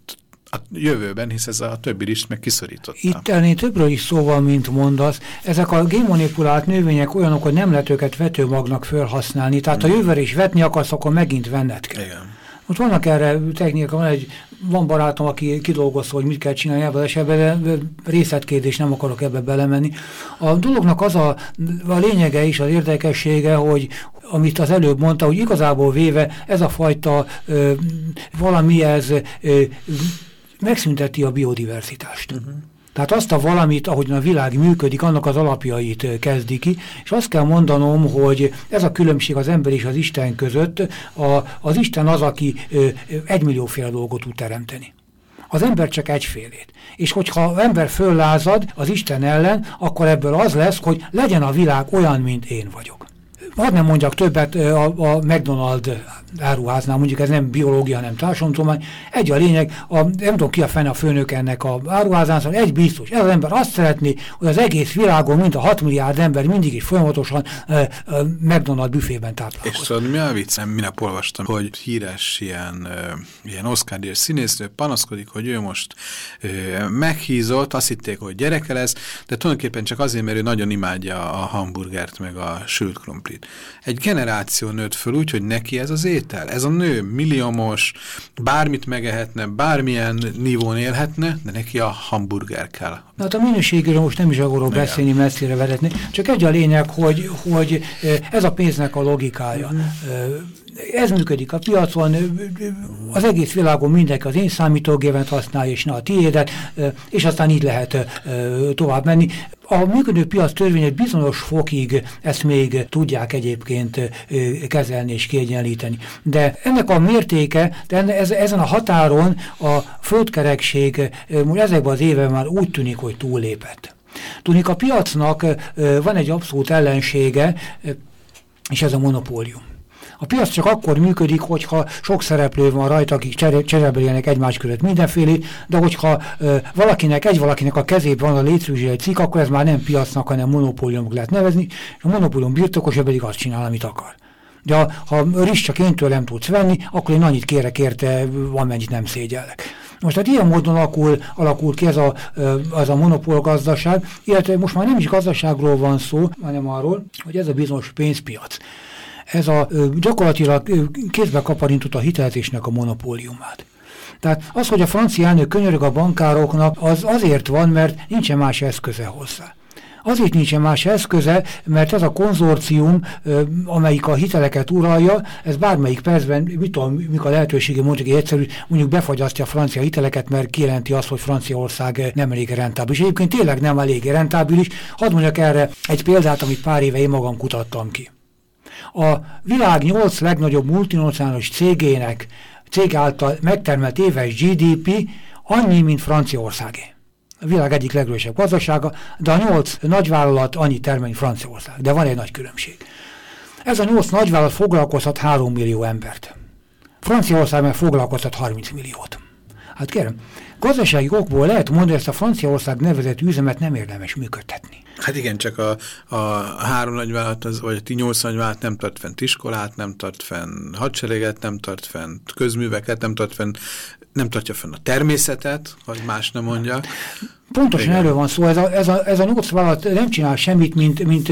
a jövőben, hisz ez a többi rizs meg kiszorította.
Itt ennél többről is szó van, mint mondasz. Ezek a génmanipulált növények olyanok, hogy nem lehet őket vetőmagnak felhasználni. Tehát hmm. ha jövőre is vetni akarsz, akkor megint venned kell. Igen. Most vannak erre technika, van egy van barátom, aki kidolgozta, hogy mit kell csinálni ebben az esetben, de részletkérdés, nem akarok ebbe belemenni. A dolognak az a, a lényege is, az érdekessége, hogy amit az előbb mondta, hogy igazából véve ez a fajta ö, valami ez ö, megszünteti a biodiversitást. Uh mhm. -huh. Tehát azt a valamit, ahogy a világ működik, annak az alapjait kezdi ki, és azt kell mondanom, hogy ez a különbség az ember és az Isten között, a, az Isten az, aki egymillióféle dolgot tud teremteni. Az ember csak egyfélét. És hogyha az ember föllázad az Isten ellen, akkor ebből az lesz, hogy legyen a világ olyan, mint én vagyok. Hadd nem mondjak többet a, a McDonald áruháznál, mondjuk ez nem biológia, hanem társadalomtudomány. Egy a lényeg, a, nem tudom ki a fene a főnök ennek a áruházán, szóval egy biztos, ez az ember azt szeretné, hogy az egész világon, mint a 6 milliárd ember mindig is folyamatosan e, e, McDonald büfében táplálkozik.
És tudod, mi a viccem? Minap olvastam, hogy híres ilyen, e, ilyen oscar színésznő panaszkodik, hogy ő most e, meghízott, azt hitték, hogy gyereke lesz, de tulajdonképpen csak azért, mert ő nagyon imádja a hamburgert, meg a sült krumplit. Egy generáció nőtt föl úgy, hogy neki ez az étel. Ez a nő milliómos, bármit megehetne, bármilyen nívón élhetne, de neki a hamburger kell.
Na, hát a minőségről most nem is akarok beszélni, messzire vezetni, csak egy a lényeg, hogy, hogy ez a pénznek a logikája. Mm. Ez működik a piacon, az egész világon mindenki az én számítógépet használja, és ne a tiédet, és aztán így lehet tovább menni. A működő piac törvények bizonyos fokig ezt még tudják egyébként kezelni és kiegyenlíteni. De ennek a mértéke, de ezen a határon a földkerekség ezekben az években már úgy tűnik, hogy túllépett. Tudnik, a piacnak van egy abszolút ellensége, és ez a monopólium. A piac csak akkor működik, hogyha sok szereplő van rajta, akik cserébeljenek egymás között mindenfélét, de hogyha ö, valakinek, egy valakinek a kezében van a létrőzsé egy cikk, akkor ez már nem piacnak, hanem monopóliumok lehet nevezni, és a monopólium birtokosa pedig azt csinál, amit akar. De ha, ha rizs csak én tőlem tudsz venni, akkor én annyit kérek érte, amennyit nem szégyellek. Most tehát ilyen módon alakul, alakul ki ez a, az a monopól gazdaság, illetve most már nem is gazdaságról van szó, hanem arról, hogy ez a bizonyos pénzpiac ez a gyakorlatilag kézbe kaparintott a hitelezésnek a monopóliumát. Tehát az, hogy a francia elnök könyörög a bankároknak, az azért van, mert nincsen más eszköze hozzá. Azért nincsen más eszköze, mert ez a konzorcium, amelyik a hiteleket uralja, ez bármelyik percben, mit tudom, mikor a lehetősége mondjuk egyszerű, mondjuk befagyasztja a francia hiteleket, mert kijelenti azt, hogy Franciaország nem elég rentábilis. Egyébként tényleg nem elég rentábilis. Hadd mondjak erre egy példát, amit pár éve én magam kutattam ki. A világ nyolc legnagyobb multinacionális cégének cég által megtermelt éves GDP annyi, mint Franciaországé. A világ egyik legerősebb gazdasága, de a nyolc nagyvállalat annyi termel, Franciaország. De van egy nagy különbség. Ez a nyolc nagyvállalat foglalkozhat három millió embert. Franciaország meg foglalkoztat 30 milliót. Hát kérem, gazdasági okból lehet mondani, hogy ezt a Franciaország nevezett üzemet nem érdemes működtetni.
Hát igen, csak a, a három nagyvállalat, az, vagy a nyolc nagyvállalat nem tart fent iskolát, nem tart fenn hadsereget, nem tart fent közműveket, nem tart fenn, nem tartja fenn a természetet, hogy más nem mondja.
Pontosan erről van szó, ez a, ez a, ez a nyolc vállalat nem csinál semmit, mint, mint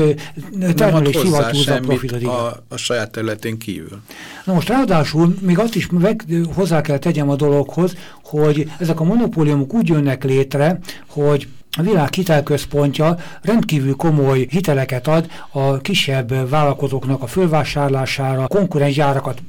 termelés hivatúzza profitot.
A, a saját területén kívül.
Na most ráadásul még azt is meg, hozzá kell tegyem a dologhoz, hogy ezek a monopóliumok úgy jönnek létre, hogy a világ hitelközpontja rendkívül komoly hiteleket ad a kisebb vállalkozóknak a fölvásárlására, konkurens gyárakat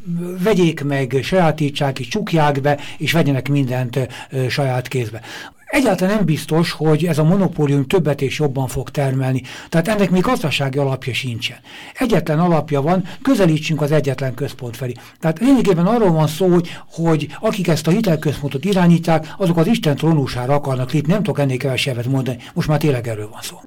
vegyék meg, sajátítsák és csukják be, és vegyenek mindent saját kézbe. Egyáltalán nem biztos, hogy ez a monopólium többet és jobban fog termelni. Tehát ennek még gazdasági alapja sincsen. Egyetlen alapja van, közelítsünk az egyetlen központ felé. Tehát lényegében arról van szó, hogy, hogy akik ezt a hitelközpontot irányítják, azok az Isten trónusára akarnak lépni. Nem tudok ennél kevesebbet mondani. Most már tényleg erről van szó.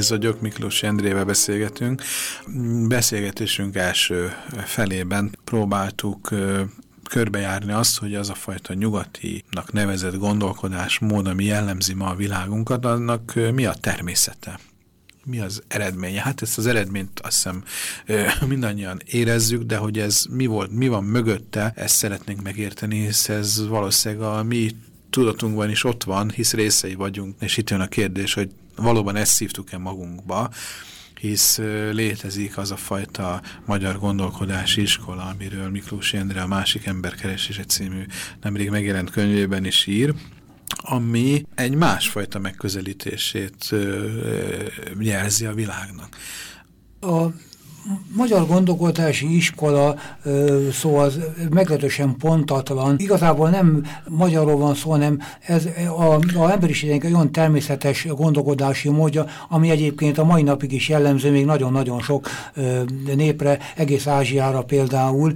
Géz vagyok, Miklós Endrével beszélgetünk. Beszélgetésünk első felében próbáltuk körbejárni azt, hogy az a fajta nyugatinak nevezett gondolkodásmód, ami jellemzi ma a világunkat, annak mi a természete? mi az eredménye? Hát ezt az eredményt azt hiszem mindannyian érezzük, de hogy ez mi volt, mi van mögötte, ezt szeretnénk megérteni, hisz ez valószínűleg a mi tudatunkban is ott van, hisz részei vagyunk, és itt jön a kérdés, hogy valóban ezt szívtuk-e magunkba, hisz létezik az a fajta magyar gondolkodási iskola, amiről Miklós Jendre a másik emberkeresése című nemrég megjelent könyvében is ír, ami egy másfajta megközelítését jelzi a világnak.
A magyar gondolkodási iskola szó az meglehetősen pontatlan. Igazából nem magyarról van szó, hanem ez a, a emberiségnek olyan természetes gondolkodási módja, ami egyébként a mai napig is jellemző még nagyon-nagyon sok népre, egész Ázsiára például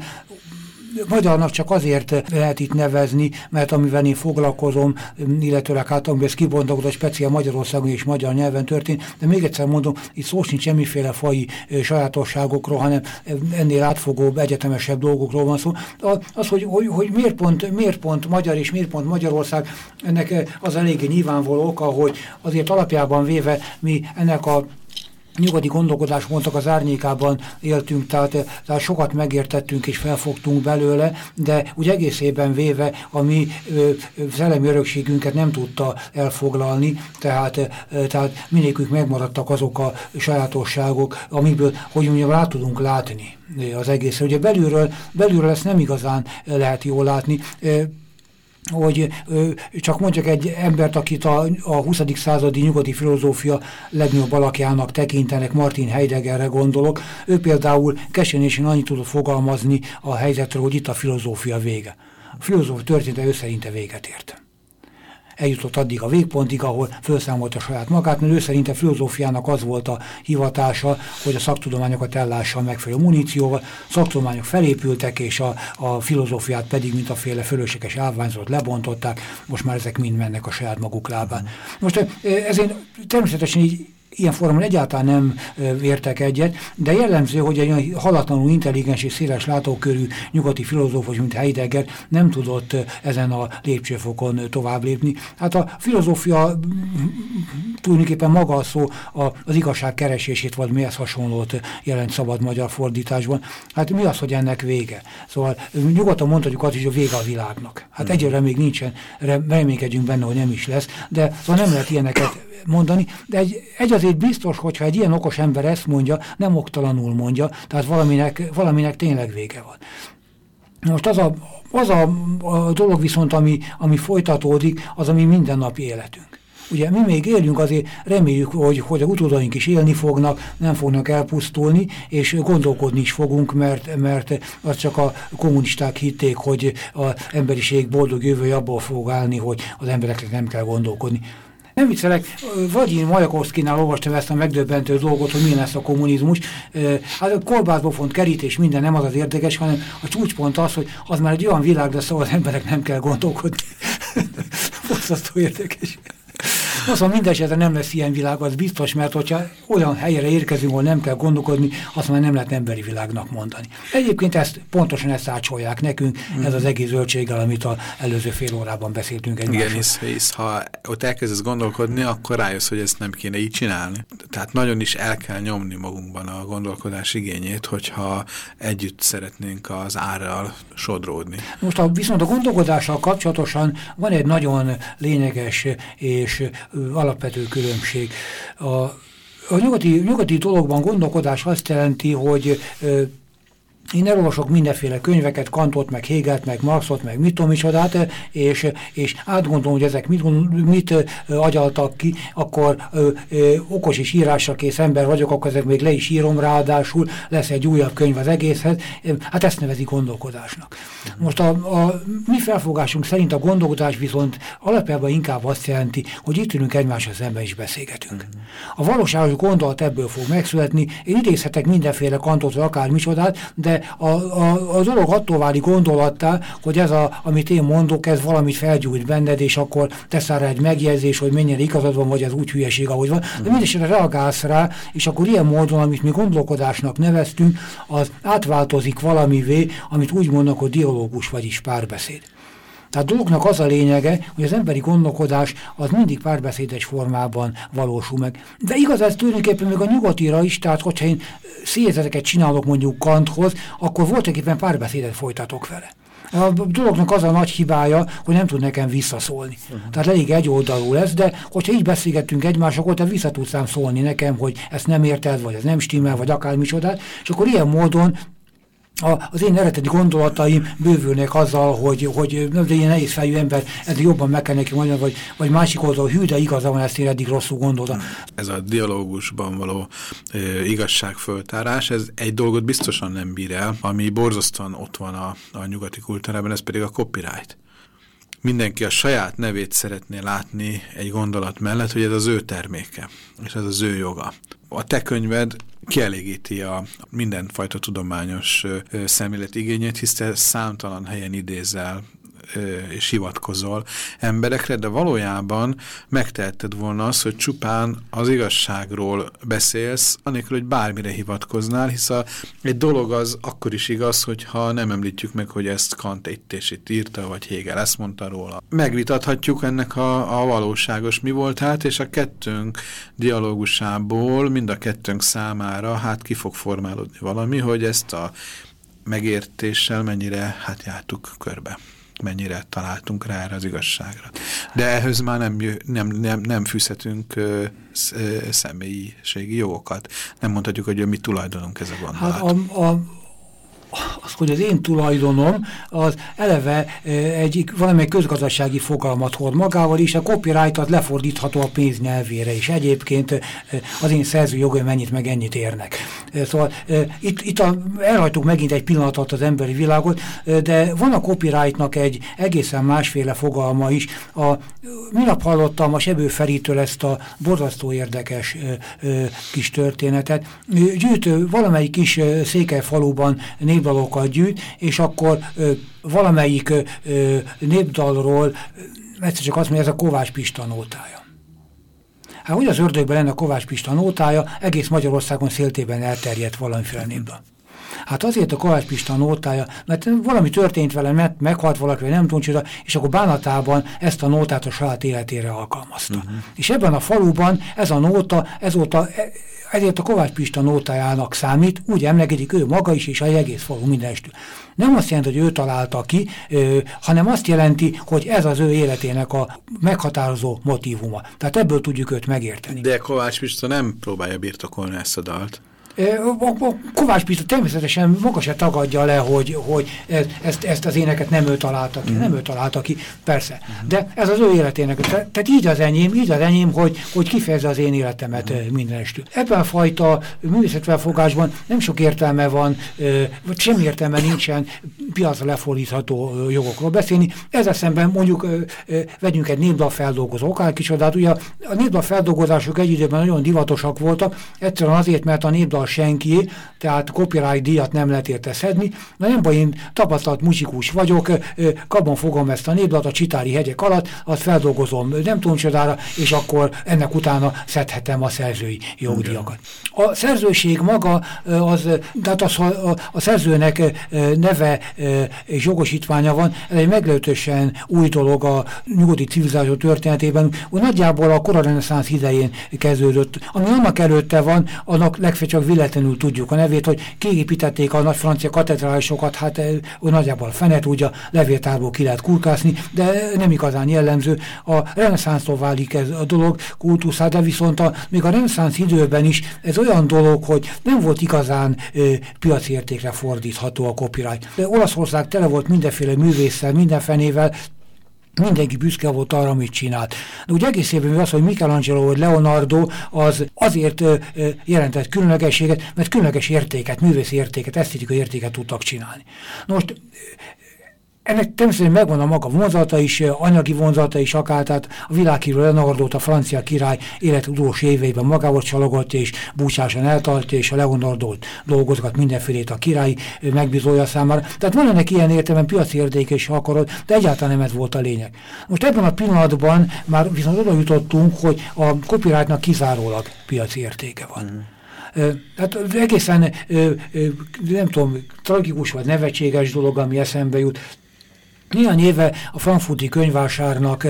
magyarnak csak azért lehet itt nevezni, mert amivel én foglalkozom, illetőleg hát amiben ez kibontakozott, speciál Magyarországon és magyar nyelven történt, de még egyszer mondom, itt szó sincs semmiféle fai sajátosságokról, hanem ennél átfogóbb, egyetemesebb dolgokról van szó. Az, hogy, hogy, hogy miért, pont, miért pont magyar és miért pont Magyarország, ennek az eléggé nyilvánvaló oka, hogy azért alapjában véve mi ennek a nyugati gondolkodásmódnak az árnyékában éltünk, tehát, tehát sokat megértettünk és felfogtunk belőle, de úgy egészében véve a mi szellemi örökségünket nem tudta elfoglalni, tehát, ö, tehát mindenkük megmaradtak azok a sajátosságok, amikből, hogy mondjam, rá tudunk látni az egész. Ugye belülről, belülről ezt nem igazán lehet jól látni hogy csak mondjak egy embert, akit a, a 20. századi nyugati filozófia legnagyobb alakjának tekintenek, Martin Heideggerre gondolok. Ő például kesenésen annyit tudott fogalmazni a helyzetről, hogy itt a filozófia vége. A filozófia története ő szerinte véget ért eljutott addig a végpontig, ahol felszámolta saját magát, mert ő szerint a filozófiának az volt a hivatása, hogy a szaktudományokat ellássa megfelelő munícióval, szaktudományok felépültek, és a, a filozófiát pedig, mint a féle fölösséges állványzatot lebontották, most már ezek mind mennek a saját maguk lábán. Most ezért természetesen így ilyen formán egyáltalán nem értek egyet, de jellemző, hogy egy halatlanul intelligens és széles látókörű nyugati filozófus, mint Heidegger nem tudott ezen a lépcsőfokon tovább lépni. Hát a filozófia tulajdonképpen maga a szó az igazság keresését, vagy mihez hasonlót jelent szabad magyar fordításban. Hát mi az, hogy ennek vége? Szóval nyugodtan mondhatjuk azt is, hogy vége a világnak. Hát hmm. egyre még nincsen, reménykedjünk benne, hogy nem is lesz, de szóval nem lehet ilyeneket mondani, de egy, egy azért biztos, hogyha egy ilyen okos ember ezt mondja, nem oktalanul mondja, tehát valaminek, valaminek tényleg vége van. Most az a, az a, a dolog viszont, ami, ami folytatódik, az a mi mindennapi életünk. Ugye mi még élünk, azért reméljük, hogy, hogy a utódaink is élni fognak, nem fognak elpusztulni, és gondolkodni is fogunk, mert, mert az csak a kommunisták hitték, hogy az emberiség boldog jövője abból fog állni, hogy az embereknek nem kell gondolkodni. Nem viccelek, vagy én Majakovszkinál olvastam ezt a megdöbbentő dolgot, hogy milyen lesz a kommunizmus. Hát a kolbászbofont kerítés minden nem az az érdekes, hanem a csúcspont az, hogy az már egy olyan világ lesz, ahol az emberek nem kell gondolkodni. [LAUGHS] Foszasztó érdekes. Azt mondom, mindesetre nem lesz ilyen világ, az biztos, mert hogyha olyan helyre érkezünk, ahol nem kell gondolkodni, azt már nem lehet emberi világnak mondani. Egyébként ezt, pontosan ezt ácsolják nekünk, mm. ez az egész zöldséggel, amit az előző fél órában beszéltünk egymásról.
Igen, hisz, hisz, ha ott elkezdesz gondolkodni, akkor rájössz, hogy ezt nem kéne így csinálni. Tehát nagyon is el kell nyomni magunkban a gondolkodás igényét, hogyha együtt szeretnénk az árral sodródni.
Most a, viszont a gondolkodással kapcsolatosan van egy nagyon lényeges és alapvető különbség. A, a nyugati, nyugati dologban gondolkodás azt jelenti, hogy én elolvasok mindenféle könyveket, Kantot, meg Hegelt, meg Marxot, meg mit tudom micsodát, és, és átgondolom, hogy ezek mit, mit agyaltak ki, akkor ö, ö, okos és írásra kész ember vagyok, akkor ezek még le is írom ráadásul, lesz egy újabb könyv az egészhez. Hát ezt nevezi gondolkodásnak. Most a, a mi felfogásunk szerint a gondolkodás viszont alapjában inkább azt jelenti, hogy itt ülünk egymással szemben is beszélgetünk. A valóságos gondolat ebből fog megszületni. Én idézhetek mindenféle kantot, vagy akár micsodát, de a, a, a dolog attól válik gondolattá, hogy ez, a, amit én mondok, ez valamit felgyújt benned, és akkor tesz rá egy megjegyzés, hogy mennyire igazad van, vagy ez úgy hülyeség, ahogy van. De mindesetre reagálsz rá, és akkor ilyen módon, amit mi gondolkodásnak neveztünk, az átváltozik valamivé, amit úgy mondnak, hogy dialógus, vagyis párbeszéd. Tehát a dolognak az a lényege, hogy az emberi gondolkodás az mindig párbeszédes formában valósul meg. De igaz ez tulajdonképpen még a nyugatira is, tehát hogyha én szézeteket csinálok mondjuk Kanthoz, akkor voltak éppen párbeszédet folytatok vele. A dolognak az a nagy hibája, hogy nem tud nekem visszaszólni. Uh -huh. Tehát elég egy oldalú lesz, de hogyha így beszélgettünk egymás, akkor te vissza tudsz szólni nekem, hogy ezt nem érted, vagy ez nem stimmel, vagy akármicsodát, és akkor ilyen módon a, az én eredeti gondolataim bővülnek azzal, hogy, hogy de ilyen nehéz fejű ember, ez jobban meg kell neki mondani, vagy, vagy másik oldal, hű, de igaza van, ezt én eddig rosszul gondoltam.
Ez a dialógusban való e, igazságföltárás, ez egy dolgot biztosan nem bír el, ami borzasztóan ott van a, a nyugati kultúrában, ez pedig a copyright mindenki a saját nevét szeretné látni egy gondolat mellett, hogy ez az ő terméke, és ez az ő joga. A te könyved kielégíti a mindenfajta tudományos szemlélet igényét, hisz te számtalan helyen idézel és hivatkozol emberekre, de valójában megtehetted volna az, hogy csupán az igazságról beszélsz, anélkül, hogy bármire hivatkoznál, hisz a, egy dolog az akkor is igaz, hogyha nem említjük meg, hogy ezt Kant itt és itt írta, vagy Hegel ezt mondta róla. Megvitathatjuk ennek a, a valóságos mi voltát, és a kettőnk dialógusából mind a kettőnk számára hát ki fog formálódni valami, hogy ezt a megértéssel mennyire hát jártuk körbe mennyire találtunk rá erre az igazságra. De ehhez már nem, nem, nem, nem fűzhetünk ö, személyiségi jogokat. Nem mondhatjuk, hogy mi tulajdonunk ez a gondolat. Hát a, a
az, hogy az én tulajdonom, az eleve egy valamely közgazdasági fogalmat hord magával, és a copyright az lefordítható a pénz nyelvére, és egyébként az én szerző jogai mennyit meg ennyit érnek. Szóval itt, itt a, elhajtunk megint egy pillanatot az emberi világot, de van a copyrightnak egy egészen másféle fogalma is. A, minap hallottam a Sebő Feritől ezt a borzasztó érdekes kis történetet. Gyűjtő valamelyik kis székelyfaluban nép népdalokat gyűjt, és akkor ö, valamelyik ö, ö, népdalról egyszer csak azt mondja, ez a Kovács Pista nótája. Hát hogy az ördögben lenne a Kovács Pista nótája, egész Magyarországon széltében elterjedt valamiféle népdal. Hát azért a Kovács Pista nótája, mert valami történt vele, mert meghalt valaki, nem tudom és akkor bánatában ezt a nótát a saját életére alkalmazta. Uh mhm. -huh. És ebben a faluban ez a nóta, ezóta ezért a Kovács Pista nótájának számít, úgy emlegetik ő maga is, és a egész falu mindenestől. Nem azt jelenti, hogy ő találta ki, ö, hanem azt jelenti, hogy ez az ő életének a meghatározó motivuma. Tehát ebből tudjuk őt megérteni.
De Kovács Pista nem próbálja birtokolni ezt a dalt.
A Kovács Pista természetesen maga se tagadja le, hogy, hogy ezt, ezt az éneket nem ő találta ki, mm. nem ő találta ki, persze. Mm. De ez az ő életének. Tehát így az enyém, így az enyém, hogy, hogy kifejezze az én életemet mm. minden estül. Ebben a fajta művészetfelfogásban nem sok értelme van, vagy semmi értelme nincsen piacra lefordítható jogokról beszélni. Ezzel szemben mondjuk vegyünk egy népdal feldolgozó okál kicsodát. Ugye a népdal feldolgozások egy időben nagyon divatosak voltak, egyszerűen azért, mert a népdal a senki, tehát copyright díjat nem lehet érte szedni, de nem baj, én tapasztalt muzsikus vagyok, kabon fogom ezt a népdalt a Csitári hegyek alatt, azt feldolgozom nem tudom csodára, és akkor ennek utána szedhetem a szerzői jogdíjakat. A szerzőség maga, az, tehát az, a, a szerzőnek neve és jogosítványa van, ez egy meglehetősen új dolog a nyugati civilizáció történetében, úgy nagyjából a korareneszánsz idején kezdődött, ami annak előtte van, annak legfeljebb csak véletlenül tudjuk a nevét, hogy kiépítették a nagy francia katedrálisokat, hát ő eh, nagyjából fene tudja, levéltárból ki lehet kurkászni, de nem igazán jellemző. A reneszánsztól válik ez a dolog kultuszá, de viszont a, még a reneszánsz időben is ez olyan dolog, hogy nem volt igazán ö, eh, piaci értékre fordítható a copyright. De Olaszország tele volt mindenféle művésszel, mindenfenével, mindenki büszke volt arra, amit csinált. De úgy egész évben az, hogy Michelangelo vagy Leonardo az azért ö, ö, jelentett különlegességet, mert különleges értéket, művészi értéket, esztétikai értéket tudtak csinálni. Most ennek természetesen megvan a maga vonzata is, anyagi vonzata is akár, tehát a világhírű Leonardo a francia király élet utolsó éveiben magával csalogott és búcsásan eltartja, és a Leonardo dolgozgat mindenfélét a király megbizolja számára. Tehát van ennek ilyen értelemben piaci érdeke is, akarod, de egyáltalán nem ez volt a lényeg. Most ebben a pillanatban már viszont oda jutottunk, hogy a copyrightnak kizárólag piaci értéke van. Mm. Tehát egészen, nem tudom, tragikus vagy nevetséges dolog, ami eszembe jut. Néhány éve a frankfurti könyvásárnak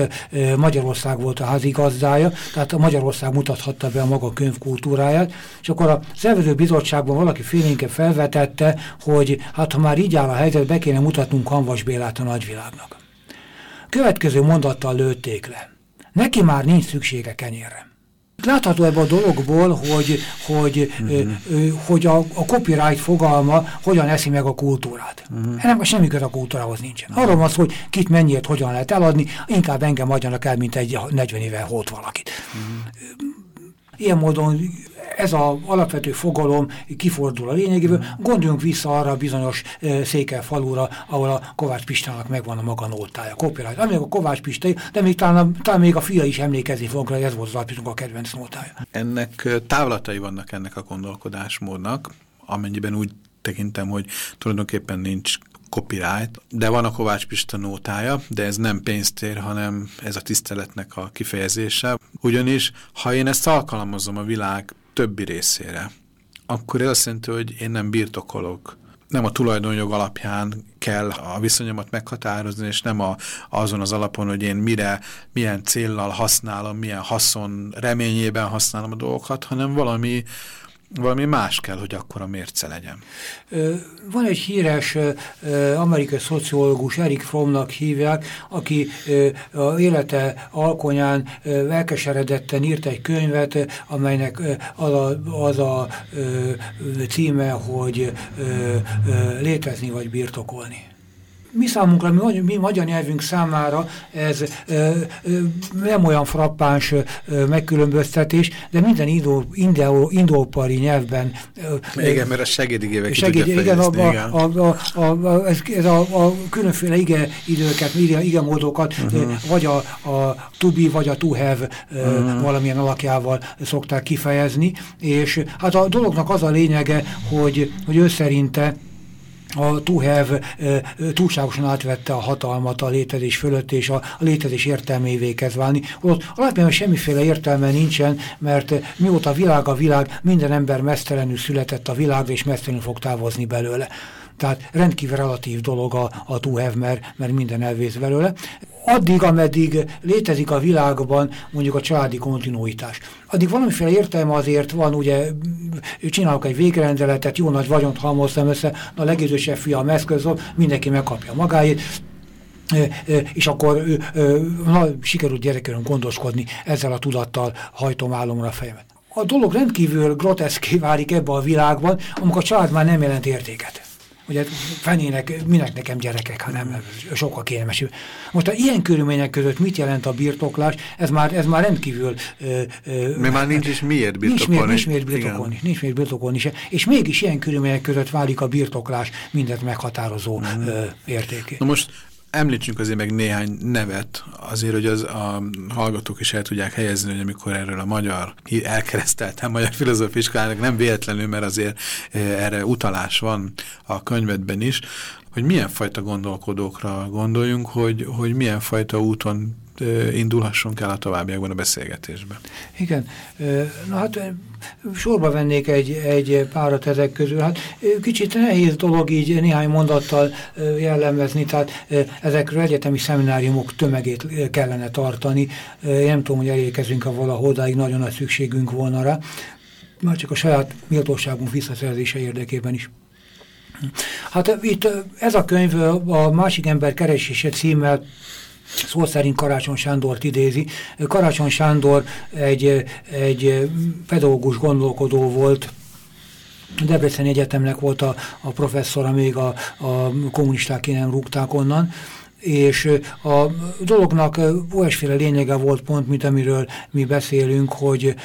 Magyarország volt a házigazdája, tehát a Magyarország mutathatta be a maga könyvkultúráját, és akkor a szervező bizottságban valaki félénke felvetette, hogy hát ha már így áll a helyzet, be kéne mutatnunk Hanvas Bélát a nagyvilágnak. Következő mondattal lőtték le. Neki már nincs szüksége kenyérre. Látható ebből a dologból, hogy, hogy, uh -huh. hogy a, a copyright fogalma hogyan eszi meg a kultúrát. Uh -huh. Ennek semmi köze a kultúrához nincsen. Arról van szó, hogy kit mennyiért hogyan lehet eladni, inkább engem adjanak el, mint egy 40 éve hót valakit. Uh -huh. Ilyen módon ez az alapvető fogalom kifordul a lényegéből. Gondoljunk vissza arra a bizonyos székel falura, ahol a Kovács Pistának megvan a maga nótája, copyright. Amíg a Kovács Pistai, de még talán, a, talán még a fia is emlékezni fog, hogy ez volt az alapítunk a kedvenc nótája.
Ennek távlatai vannak ennek a gondolkodásmódnak, amennyiben úgy tekintem, hogy tulajdonképpen nincs copyright, de van a Kovács Pista nótája, de ez nem pénztér, hanem ez a tiszteletnek a kifejezése. Ugyanis, ha én ezt alkalmazom a világ többi részére, akkor ez azt jelenti, hogy én nem birtokolok nem a tulajdonjog alapján kell a viszonyomat meghatározni, és nem a, azon az alapon, hogy én mire, milyen céllal használom, milyen haszon reményében használom a dolgokat, hanem valami valami más kell, hogy akkor a mérce legyen.
Van egy híres amerikai szociológus, Erik Frommnak hívják, aki a élete alkonyán elkeseredetten írt egy könyvet, amelynek az a, az a címe, hogy létezni vagy birtokolni mi számunkra, mi, mi magyar nyelvünk számára ez ö, ö, nem olyan frappáns ö, megkülönböztetés, de minden indó, indópari nyelvben...
Ö, igen, mert a segédigével ki segéd, tudja igen,
a, igen. A, a, a, a, ez, ez a, a különféle ige időket, ige, ige módokat, uh -huh. vagy a, a to be, vagy a to have uh -huh. valamilyen alakjával szokták kifejezni, és hát a dolognak az a lényege, hogy, hogy ő szerinte a Tuhev túlságosan átvette a hatalmat a létezés fölött, és a, a létezés értelmévé kezd válni. Ott alapján semmiféle értelme nincsen, mert mióta világ a világ, minden ember mesztelenül született a világra, és mesztelenül fog távozni belőle. Tehát rendkívül relatív dolog a, a Tuhev, mert, mert minden elvész belőle addig, ameddig létezik a világban mondjuk a családi kontinuitás. Addig valamiféle értelme azért van, ugye csinálok egy végrendeletet, jó nagy vagyont halmoztam össze, a legidősebb fia a meszközol, mindenki megkapja magáét, és akkor na, sikerült gyerekörön gondoskodni, ezzel a tudattal hajtom álomra a fejemet. A dolog rendkívül groteszké válik ebbe a világban, amikor a család már nem jelent értéket. Ugye fenének, minek nekem gyerekek, hanem sokkal kényelmesebb. Most a ilyen körülmények között mit jelent a birtoklás, ez már, ez már rendkívül...
Mert már nincs is miért birtokolni.
Nincs miért, nincs miért birtokolni, nincs miért birtokolni se. És mégis ilyen körülmények között válik a birtoklás mindent meghatározó mm. ö, értéké.
Na most említsünk azért meg néhány nevet, azért, hogy az a hallgatók is el tudják helyezni, hogy amikor erről a magyar, elkereszteltem magyar filozófiskolának, nem véletlenül, mert azért e, erre utalás van a könyvedben is, hogy milyen fajta gondolkodókra gondoljunk, hogy, hogy milyen fajta úton indulhassunk el a továbbiakban a beszélgetésben.
Igen, na hát sorba vennék egy, egy párat ezek közül. Hát kicsit nehéz dolog így néhány mondattal jellemezni, tehát ezekről egyetemi szemináriumok tömegét kellene tartani. Én nem tudom, hogy elérkezünk-e valahol, odáig nagyon nagy szükségünk volna rá, már csak a saját méltóságunk visszaszerzése érdekében is. Hát itt ez a könyv a másik ember keresése címmel szó szerint Karácsony Sándort idézi. Karácsony Sándor egy, egy pedagógus gondolkodó volt, Debreceni Egyetemnek volt a, a professzora, még a, a kommunisták ki nem rúgták onnan, és a dolognak olyasféle lényege volt pont, mint amiről mi beszélünk, hogy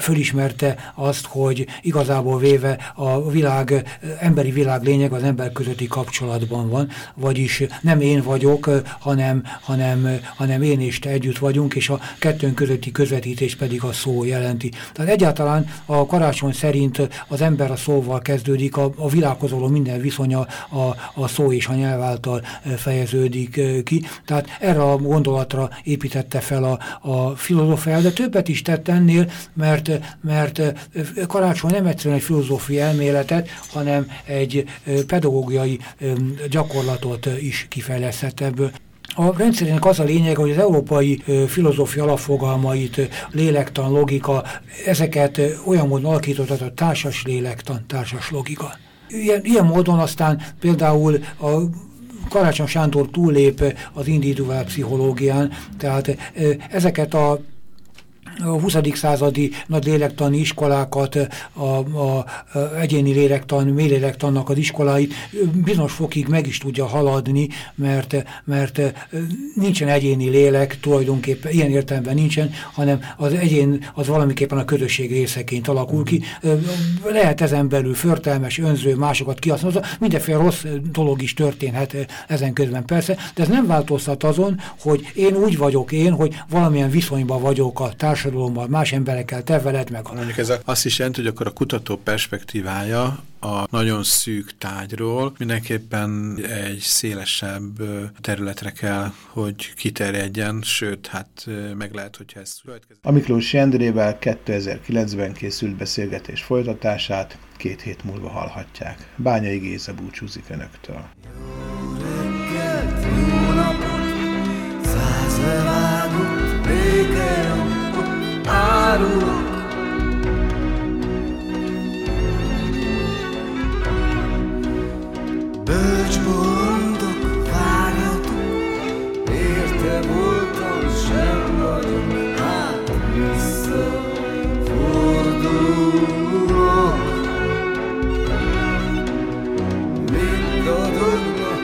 fölismerte azt, hogy igazából véve a világ, emberi világ lényeg az ember közötti kapcsolatban van, vagyis nem én vagyok, hanem, hanem, hanem én és te együtt vagyunk, és a kettőnk közötti közvetítés pedig a szó jelenti. Tehát egyáltalán a karácsony szerint az ember a szóval kezdődik, a, a világhoz való minden viszonya a, a szó és a nyelv által fejeződik fejeződik ki. Tehát erre a gondolatra építette fel a, a filozófia, de többet is tett ennél, mert, mert Karácsony nem egyszerűen egy filozófiai elméletet, hanem egy pedagógiai gyakorlatot is kifejlesztett ebből. A rendszerének az a lényeg, hogy az európai filozófia alapfogalmait, lélektan, logika, ezeket olyan módon alakított, a társas lélektan, társas logika. Ilyen, ilyen módon aztán például a Karácsony Sándor túllép az individuál pszichológián, tehát ezeket a a 20. századi nagy lélektani iskolákat, a, a, a egyéni lélektan, mély lélektannak az iskoláit bizonyos fokig meg is tudja haladni, mert, mert nincsen egyéni lélek tulajdonképpen, ilyen értelemben nincsen, hanem az egyén az valamiképpen a közösség részeként alakul ki. Lehet ezen belül förtelmes, önző, másokat kihasználva, mindenféle rossz dolog is történhet ezen közben persze, de ez nem változtat azon, hogy én úgy vagyok én, hogy valamilyen viszonyban vagyok a társadalommal, más emberekkel, te veled meg.
Mondjuk ez azt is jelenti, hogy akkor a kutató perspektívája a nagyon szűk tájról mindenképpen egy szélesebb területre kell, hogy kiterjedjen, sőt, hát meg lehet, hogyha ez
következik. A Miklós Endrével 2009-ben készült beszélgetés folytatását két hét múlva hallhatják. Bányai Géza búcsúzik Önöktől. Jó árulnak. Bölcs bolondok, várjatok, érte voltam, sem vagyok, hát vissza fordulok. Mind a dolgnak